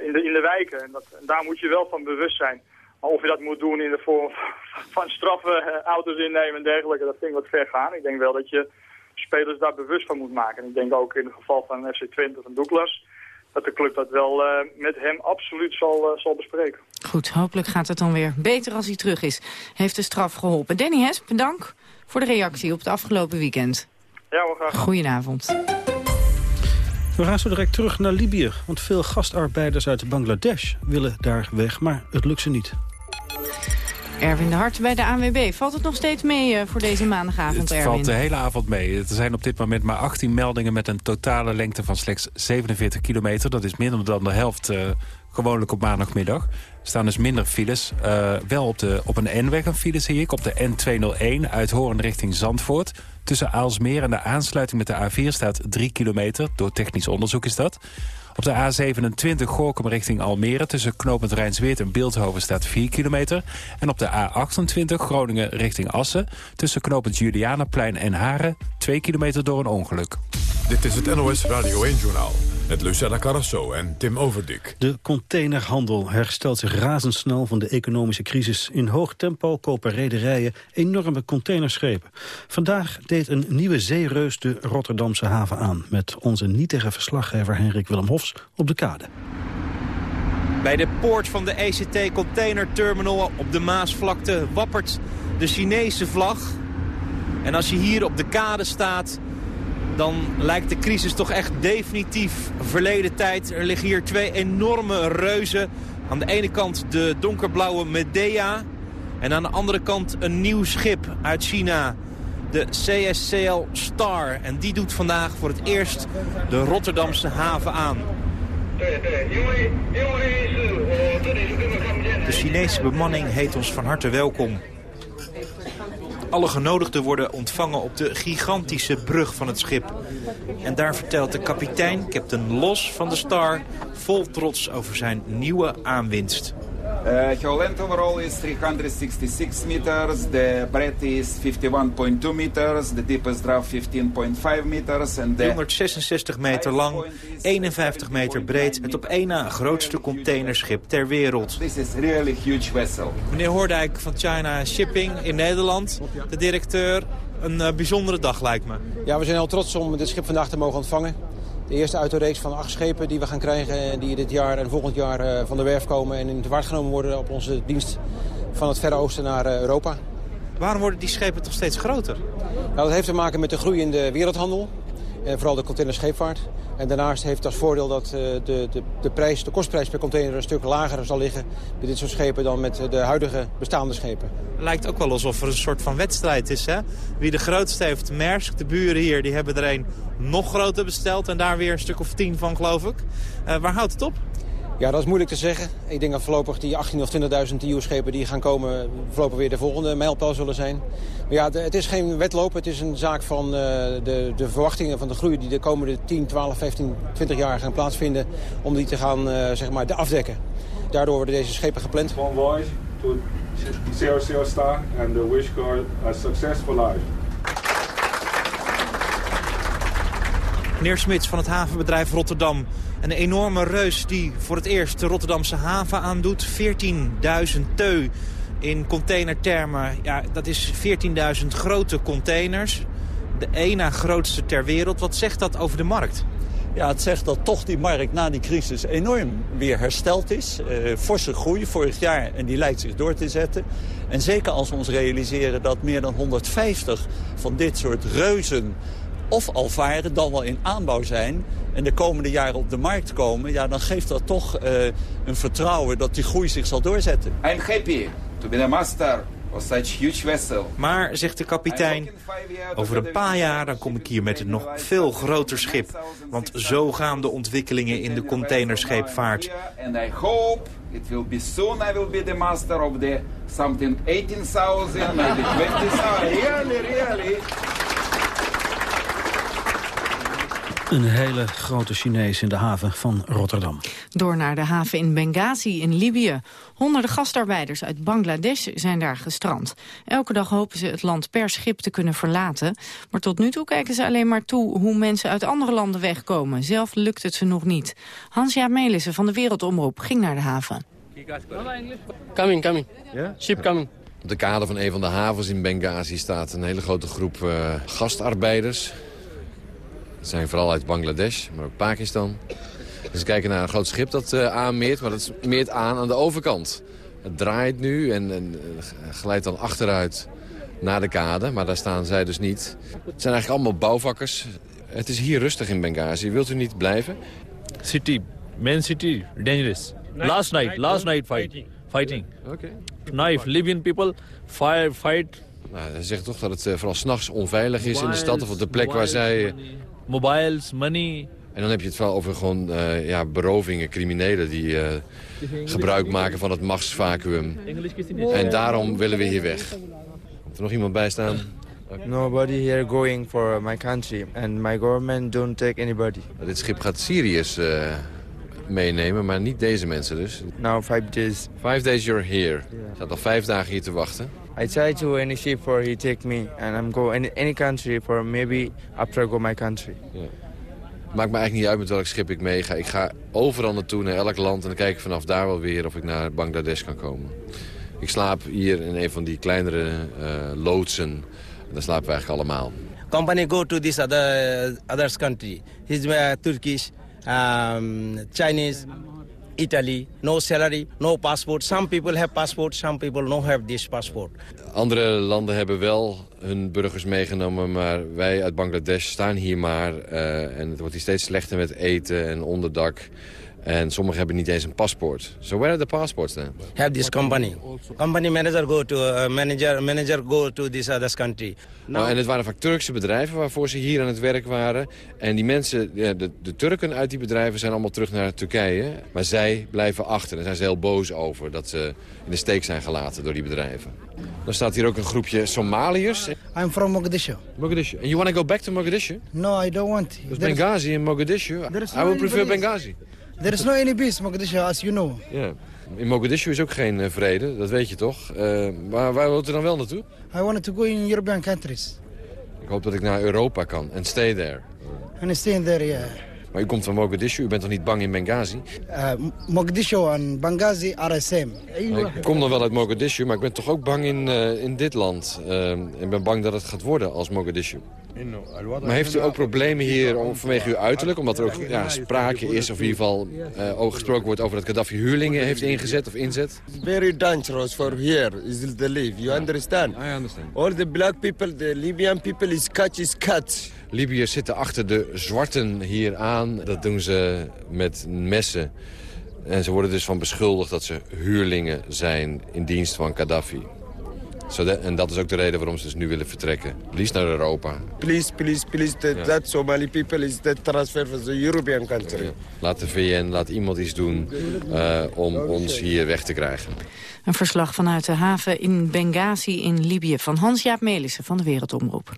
in, de, in de wijken. En, dat, en daar moet je wel van bewust zijn. Maar of je dat moet doen in de vorm (laughs) van straffen, auto's innemen en dergelijke, dat vind ik wat ver gaan. Ik denk wel dat je spelers daar bewust van moet maken. En ik denk ook in het geval van FC Twente van Douglas dat de club dat wel uh, met hem absoluut zal, uh, zal bespreken. Goed, hopelijk gaat het dan weer beter als hij terug is. Heeft de straf geholpen. Danny Hesp, dank voor de reactie op het afgelopen weekend. Ja, we graag. Goedenavond. We gaan zo direct terug naar Libië, want veel gastarbeiders uit Bangladesh willen daar weg, maar het lukt ze niet. Erwin de Hart bij de ANWB. Valt het nog steeds mee uh, voor deze maandagavond, Het valt de hele avond mee. Er zijn op dit moment maar 18 meldingen met een totale lengte van slechts 47 kilometer. Dat is minder dan de helft uh, gewoonlijk op maandagmiddag. Staan dus minder files. Uh, wel op, de, op een N-weg een file zie ik, op de N201 uit Hoorn richting Zandvoort. Tussen Aalsmeer en de aansluiting met de A4 staat 3 kilometer. Door technisch onderzoek is dat. Op de A27 Gorkum richting Almere tussen knooppunt Rijnsweert en Beeldhoven staat 4 kilometer. En op de A28 Groningen richting Assen tussen knooppunt Julianaplein en Haren 2 kilometer door een ongeluk. Dit is het NOS Radio 1-journaal met Lucella Carrasso en Tim Overdik. De containerhandel herstelt zich razendsnel van de economische crisis. In hoog tempo kopen rederijen enorme containerschepen. Vandaag deed een nieuwe zeereus de Rotterdamse haven aan... met onze nietige verslaggever Henrik Willem Hofs op de kade. Bij de poort van de ECT Container Terminal op de Maasvlakte wappert de Chinese vlag. En als je hier op de kade staat, dan lijkt de crisis toch echt definitief verleden tijd. Er liggen hier twee enorme reuzen. Aan de ene kant de donkerblauwe Medea. En aan de andere kant een nieuw schip uit China. De CSCL Star. En die doet vandaag voor het eerst de Rotterdamse haven aan. De Chinese bemanning heet ons van harte welkom. Alle genodigden worden ontvangen op de gigantische brug van het schip. En daar vertelt de kapitein, Captain Los van de Star, vol trots over zijn nieuwe aanwinst. Uh, her length overall is 366 meters. The breadth is 51.2 meters. The deepest draft 15.5 meters. And the 366 meter lang, 51 meter breed. Het op één na grootste containerschip ter wereld. This is really huge vessel. Meneer Hoordijk van China Shipping in Nederland, de directeur. Een uh, bijzondere dag lijkt me. Ja, we zijn heel trots om dit schip vandaag te mogen ontvangen. De eerste uit de reeks van acht schepen die we gaan krijgen... die dit jaar en volgend jaar van de werf komen... en in het waard genomen worden op onze dienst van het Verre Oosten naar Europa. Waarom worden die schepen toch steeds groter? Nou, dat heeft te maken met de groei in de wereldhandel. En vooral de containerscheepvaart. En daarnaast heeft als voordeel dat de, de, de, prijs, de kostprijs per container een stuk lager zal liggen bij dit soort schepen dan met de huidige bestaande schepen. Het lijkt ook wel alsof er een soort van wedstrijd is. Hè? Wie de grootste heeft, Maersk, de buren hier, die hebben er een nog groter besteld. En daar weer een stuk of tien van, geloof ik. Uh, waar houdt het op? Ja, dat is moeilijk te zeggen. Ik denk dat voorlopig die 18.000 of 20.000 TU-schepen die gaan komen... voorlopig weer de volgende mijlpaal zullen zijn. Maar ja, het is geen wedloop. Het is een zaak van uh, de, de verwachtingen van de groei... die de komende 10, 12, 15, 20 jaar gaan plaatsvinden... om die te gaan uh, zeg maar, afdekken. Daardoor worden deze schepen gepland. One voice to CRCO Star and the wish a successful life. Meneer Smits van het havenbedrijf Rotterdam. Een enorme reus die voor het eerst de Rotterdamse haven aandoet. 14.000 teu in containertermen. Ja, dat is 14.000 grote containers. De ene grootste ter wereld. Wat zegt dat over de markt? Ja, het zegt dat toch die markt na die crisis enorm weer hersteld is. Uh, forse groei vorig jaar en die lijkt zich door te zetten. En zeker als we ons realiseren dat meer dan 150 van dit soort reuzen of al varen, dan wel in aanbouw zijn... en de komende jaren op de markt komen... Ja, dan geeft dat toch uh, een vertrouwen dat die groei zich zal doorzetten. I'm happy to be the master of such huge vessel. Maar, zegt de kapitein, over een paar jaar dan kom ik hier met een nog veel groter schip. Want zo gaan de ontwikkelingen in de containerscheepvaart. And I hope it will be soon I will be the master of the something 18,000, maybe 20,000. Really, really. Een hele grote Chinees in de haven van Rotterdam. Door naar de haven in Benghazi in Libië. Honderden gastarbeiders uit Bangladesh zijn daar gestrand. Elke dag hopen ze het land per schip te kunnen verlaten. Maar tot nu toe kijken ze alleen maar toe hoe mensen uit andere landen wegkomen. Zelf lukt het ze nog niet. Hans-Jaap Melissen van de Wereldomroep ging naar de haven. Coming, coming. Ja? Ship coming. Op de kade van een van de havens in Benghazi staat een hele grote groep eh, gastarbeiders. Het zijn vooral uit Bangladesh, maar ook Pakistan. Dus ze kijken naar een groot schip dat eh, aanmeert, maar dat meert aan aan de overkant. Het draait nu en, en eh, glijdt dan achteruit naar de kade, maar daar staan zij dus niet. Het zijn eigenlijk allemaal bouwvakkers. Het is hier rustig in Benghazi. Wilt u niet blijven? City, main city, dangerous. last night, last night fight, fighting. Okay. Knife, Libyan people, fire, fight. Nou, ze zeggen toch dat het uh, vooral s'nachts onveilig is in de stad of op de plek waar zij... Mobiles, money. En dan heb je het wel over gewoon uh, ja, berovingen, criminelen die uh, gebruik maken van het machtsvacuum. En daarom willen we hier weg. Komt er nog iemand bij staan? Nobody here going for my country and my government don't take anybody. Dit schip gaat Syriërs uh, meenemen, maar niet deze mensen dus. Now five days. Five days you're here. Je staat al vijf dagen hier te wachten. I try to any ship for he take me and I'm go any, any country for maybe after I go my country. Ja. Maakt me eigenlijk niet uit met welk schip ik meega. Ik ga overal naartoe, naar elk land. En dan kijk ik vanaf daar wel weer of ik naar Bangladesh kan komen. Ik slaap hier in een van die kleinere uh, loodsen. En daar slapen we eigenlijk allemaal. Company go to this other others country. He's uh, Turkish, um, Chinese, Italy. No salary, no passport. Some people have passport, some people don't have this passport. Andere landen hebben wel hun burgers meegenomen, maar wij uit Bangladesh staan hier maar. Uh, en het wordt hier steeds slechter met eten en onderdak. En sommigen hebben niet eens een paspoort. So where are the passports then? Have this company. Company manager go to uh, manager manager go to this other country. Now, oh, en het waren vaak Turkse bedrijven waarvoor ze hier aan het werk waren. En die mensen, ja, de, de Turken uit die bedrijven zijn allemaal terug naar Turkije. Maar zij blijven achter. En daar zijn ze heel boos over dat ze in de steek zijn gelaten door die bedrijven. Dan staat hier ook een groepje Somaliërs. I'm from Mogadishu. Mogadishu. And you want to go back to Mogadishu? No, I don't want. There's Benghazi in Mogadishu. I would prefer Benghazi. There is no any peace, Mogadishu, as you know. Ja. In Mogadishu is ook geen uh, vrede, dat weet je toch? Uh, maar waar wilt u dan wel naartoe? I wanted to go in European countries. Ik hoop dat ik naar Europa kan. En stay there. And stay there, yeah. Maar u komt van Mogadishu, u bent toch niet bang in Benghazi? Uh, Mogadishu en Benghazi are the same. Ik kom dan wel uit Mogadishu, maar ik ben toch ook bang in, uh, in dit land. Uh, ik ben bang dat het gaat worden als Mogadishu. Maar heeft u ook problemen hier om, vanwege uw uiterlijk? Omdat er ook ja, sprake is, of in ieder geval uh, ook gesproken wordt over dat Gaddafi huurlingen heeft ingezet of inzet? It's very dangerous for here is to live. You understand? I understand. All the black people, the Libyan people is catch is cut. Libiërs zitten achter de zwarten hier aan. Dat doen ze met messen. En ze worden dus van beschuldigd dat ze huurlingen zijn in dienst van Gaddafi. So that, en dat is ook de reden waarom ze dus nu willen vertrekken. Liefst naar Europa. Please, please, please, that, ja. that Somali people is the transfer from the European country. Ja. Laat de VN, laat iemand iets doen uh, om ons hier weg te krijgen. Een verslag vanuit de haven in Benghazi in Libië van Hans-Jaap Melissen van de Wereldomroep.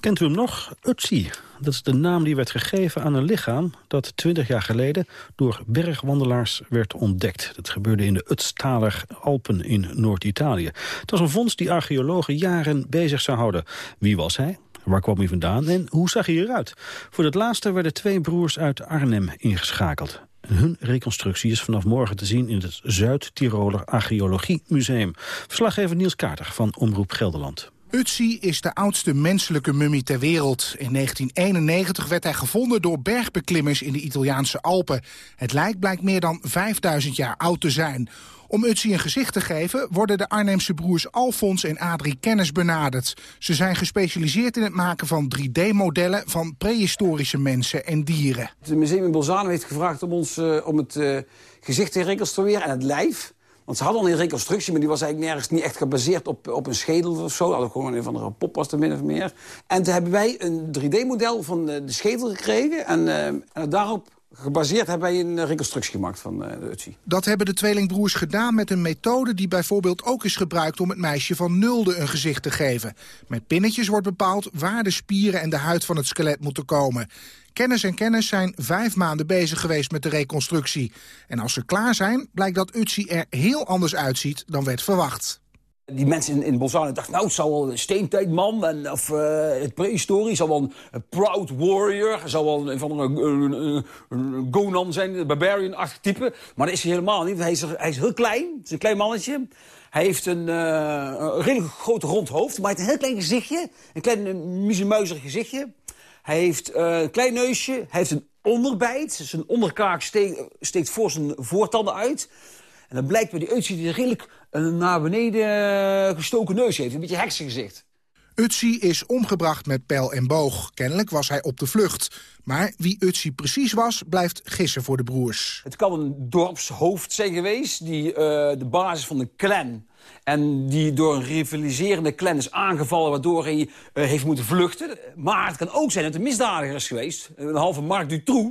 Kent u hem nog? Utsi. Dat is de naam die werd gegeven aan een lichaam dat 20 jaar geleden door bergwandelaars werd ontdekt. Dat gebeurde in de Utstaler Alpen in Noord-Italië. Het was een vondst die archeologen jaren bezig zou houden. Wie was hij? Waar kwam hij vandaan en hoe zag hij eruit? Voor het laatste werden twee broers uit Arnhem ingeschakeld. Hun reconstructie is vanaf morgen te zien in het Zuid-Tiroler Archeologie Museum. Verslaggever Niels Kaarter van Omroep Gelderland. Utsi is de oudste menselijke mummie ter wereld. In 1991 werd hij gevonden door bergbeklimmers in de Italiaanse Alpen. Het lijk blijkt meer dan 5000 jaar oud te zijn. Om Utsi een gezicht te geven worden de Arnhemse broers Alfons en Adrie Kennis benaderd. Ze zijn gespecialiseerd in het maken van 3D-modellen van prehistorische mensen en dieren. Het museum in Bolzano heeft gevraagd om ons uh, om het uh, gezicht te reconstrueren en het lijf. Want ze hadden al een reconstructie, maar die was eigenlijk nergens niet echt gebaseerd op, op een schedel of zo. Hadden gewoon een van de pop was min of meer. En toen hebben wij een 3D-model van de, de, schedel gekregen. En, uh, en daarop gebaseerd hebben wij een reconstructie gemaakt van uh, de Utsi. Dat hebben de tweelingbroers gedaan met een methode die bijvoorbeeld ook is gebruikt om het meisje van Nulde een gezicht te geven. Met pinnetjes wordt bepaald waar de spieren en de huid van het skelet moeten komen. Kennis en kennis zijn vijf maanden bezig geweest met de reconstructie. En als ze klaar zijn, blijkt dat Utsi er heel anders uitziet dan werd verwacht. Die mensen in, in Bolzano dachten, nou, het zou wel een steentijdman... En, of uh, het prehistorie, zou wel een, proud warrior... zou wel een, van een, een, Gonan zijn, een barbarian-achtig type. Maar dat is hij helemaal niet. Hij is, hij is heel klein, het is een klein mannetje. Hij heeft een, uh, een redelijk groot rond hoofd, maar hij heeft een heel klein gezichtje. Een klein miezemuizerig gezichtje. Hij heeft uh, een klein neusje, hij heeft een onderbijt. Zijn onderkaak steekt, steekt voor zijn voortanden uit. En dan blijkt bij die Utsi die redelijk een naar beneden gestoken neus heeft. Een beetje heksengezicht. Utsi is omgebracht met pijl en boog. Kennelijk was hij op de vlucht. Maar wie Utsi precies was, blijft gissen voor de broers. Het kan een dorpshoofd zijn geweest... die uh, de basis van de clan... en die door een rivaliserende clan is aangevallen... waardoor hij uh, heeft moeten vluchten. Maar het kan ook zijn dat het een misdadiger is geweest. Een halve Mark Dutroux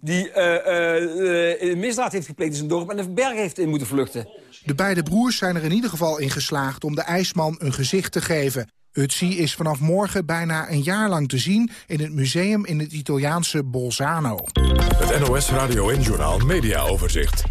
die uh, uh, misdaad heeft gepleegd in zijn dorp... en de berg heeft in moeten vluchten. De beide broers zijn er in ieder geval in geslaagd om de ijsman een gezicht te geven. Utsi is vanaf morgen bijna een jaar lang te zien... in het museum in het Italiaanse Bolzano. Het NOS Radio en Journal Media Overzicht.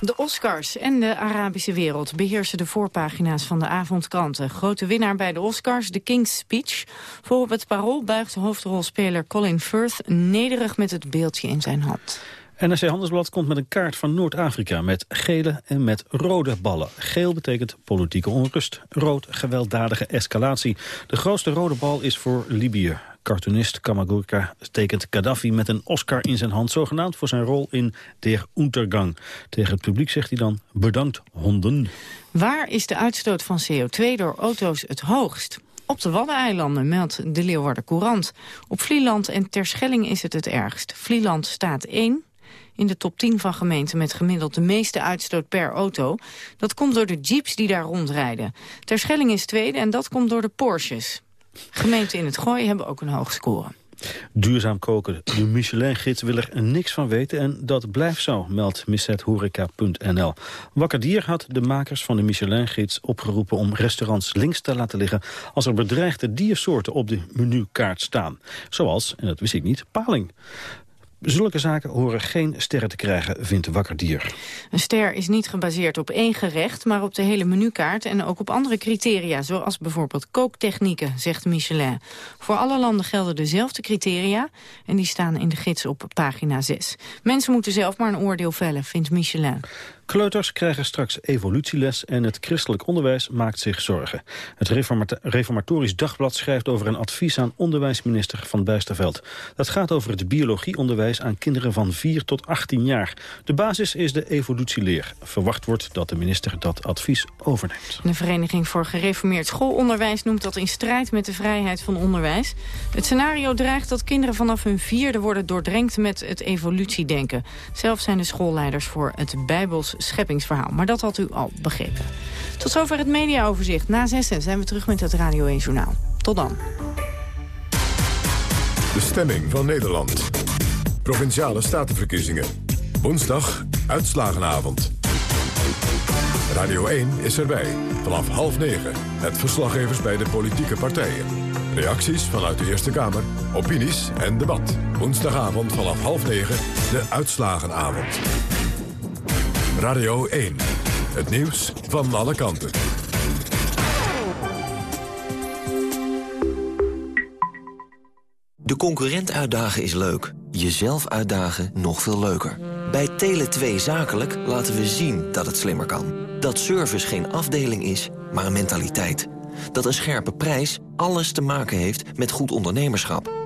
De Oscars en de Arabische wereld beheersen de voorpagina's van de avondkranten. Grote winnaar bij de Oscars, The King's Speech. Voor op het parool buigt hoofdrolspeler Colin Firth nederig met het beeldje in zijn hand. NRC Handelsblad komt met een kaart van Noord-Afrika met gele en met rode ballen. Geel betekent politieke onrust, rood gewelddadige escalatie. De grootste rode bal is voor Libië. Cartoonist Kamagurka tekent Gaddafi met een Oscar in zijn hand... zogenaamd voor zijn rol in Der Untergang. Tegen het publiek zegt hij dan bedankt honden. Waar is de uitstoot van CO2 door auto's het hoogst? Op de Waddeneilanden meldt de Leeuwarden Courant. Op Vlieland en Terschelling is het het ergst. Vlieland staat 1, in de top 10 van gemeenten met gemiddeld de meeste uitstoot per auto. Dat komt door de jeeps die daar rondrijden. Terschelling is tweede en dat komt door de Porsches. Gemeenten in het Gooi hebben ook een hoog score. Duurzaam koken. De Michelin-gids wil er niks van weten en dat blijft zo, meldt missethoreca.nl. Wakker Dier had de makers van de Michelin-gids opgeroepen om restaurants links te laten liggen als er bedreigde diersoorten op de menukaart staan. Zoals, en dat wist ik niet, paling. Zulke zaken horen geen sterren te krijgen, vindt Wakker Dier. Een ster is niet gebaseerd op één gerecht, maar op de hele menukaart... en ook op andere criteria, zoals bijvoorbeeld kooktechnieken, zegt Michelin. Voor alle landen gelden dezelfde criteria en die staan in de gids op pagina 6. Mensen moeten zelf maar een oordeel vellen, vindt Michelin. Kleuters krijgen straks evolutieles en het christelijk onderwijs maakt zich zorgen. Het Reformatorisch Dagblad schrijft over een advies aan onderwijsminister Van Bijsterveld. Dat gaat over het biologieonderwijs aan kinderen van 4 tot 18 jaar. De basis is de evolutieleer. Verwacht wordt dat de minister dat advies overneemt. De Vereniging voor Gereformeerd Schoolonderwijs noemt dat in strijd met de vrijheid van onderwijs. Het scenario dreigt dat kinderen vanaf hun vierde worden doordrenkt met het evolutiedenken. Zelf zijn de schoolleiders voor het Bijbels scheppingsverhaal. Maar dat had u al begrepen. Tot zover het mediaoverzicht. Na zessen zijn we terug met het Radio 1 Journaal. Tot dan. De stemming van Nederland. Provinciale statenverkiezingen. Woensdag, uitslagenavond. Radio 1 is erbij. Vanaf half negen. Met verslaggevers bij de politieke partijen. Reacties vanuit de Eerste Kamer, opinies en debat. Woensdagavond vanaf half negen, de uitslagenavond. Radio 1. Het nieuws van alle kanten. De concurrent uitdagen is leuk. Jezelf uitdagen nog veel leuker. Bij Tele2 Zakelijk laten we zien dat het slimmer kan. Dat service geen afdeling is, maar een mentaliteit. Dat een scherpe prijs alles te maken heeft met goed ondernemerschap.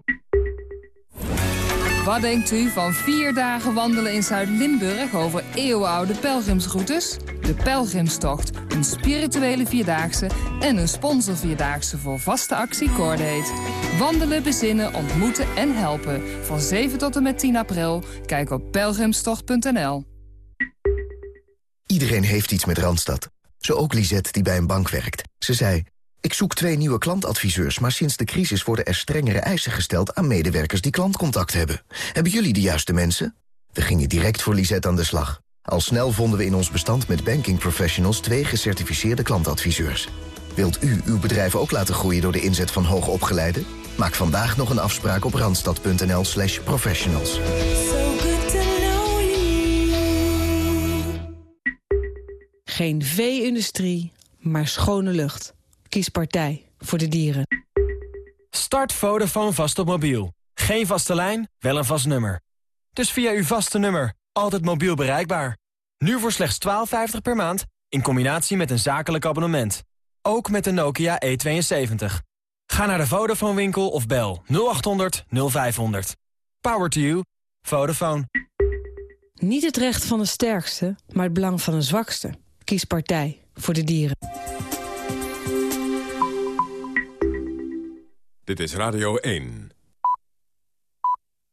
Wat denkt u van vier dagen wandelen in Zuid-Limburg over eeuwenoude pelgrimsroutes? de Pelgrimstocht, een spirituele vierdaagse en een sponsorvierdaagse voor vaste actie Cordate. Wandelen, bezinnen, ontmoeten en helpen. Van 7 tot en met 10 april. Kijk op pelgrimstocht.nl. Iedereen heeft iets met Randstad. Zo ook Lisette die bij een bank werkt. Ze zei, ik zoek twee nieuwe klantadviseurs... maar sinds de crisis worden er strengere eisen gesteld... aan medewerkers die klantcontact hebben. Hebben jullie de juiste mensen? We gingen direct voor Lisette aan de slag. Al snel vonden we in ons bestand met banking professionals... twee gecertificeerde klantadviseurs. Wilt u uw bedrijf ook laten groeien door de inzet van hoogopgeleiden? Maak vandaag nog een afspraak op randstad.nl slash professionals. Geen vee-industrie, maar schone lucht. Kies partij voor de dieren. Start Vodafone vast op mobiel. Geen vaste lijn, wel een vast nummer. Dus via uw vaste nummer, altijd mobiel bereikbaar. Nu voor slechts 12,50 per maand, in combinatie met een zakelijk abonnement. Ook met de Nokia E72. Ga naar de Vodafone winkel of bel 0800 0500. Power to you. Vodafone. Niet het recht van de sterkste, maar het belang van de zwakste. Kies partij voor de dieren. Dit is Radio 1.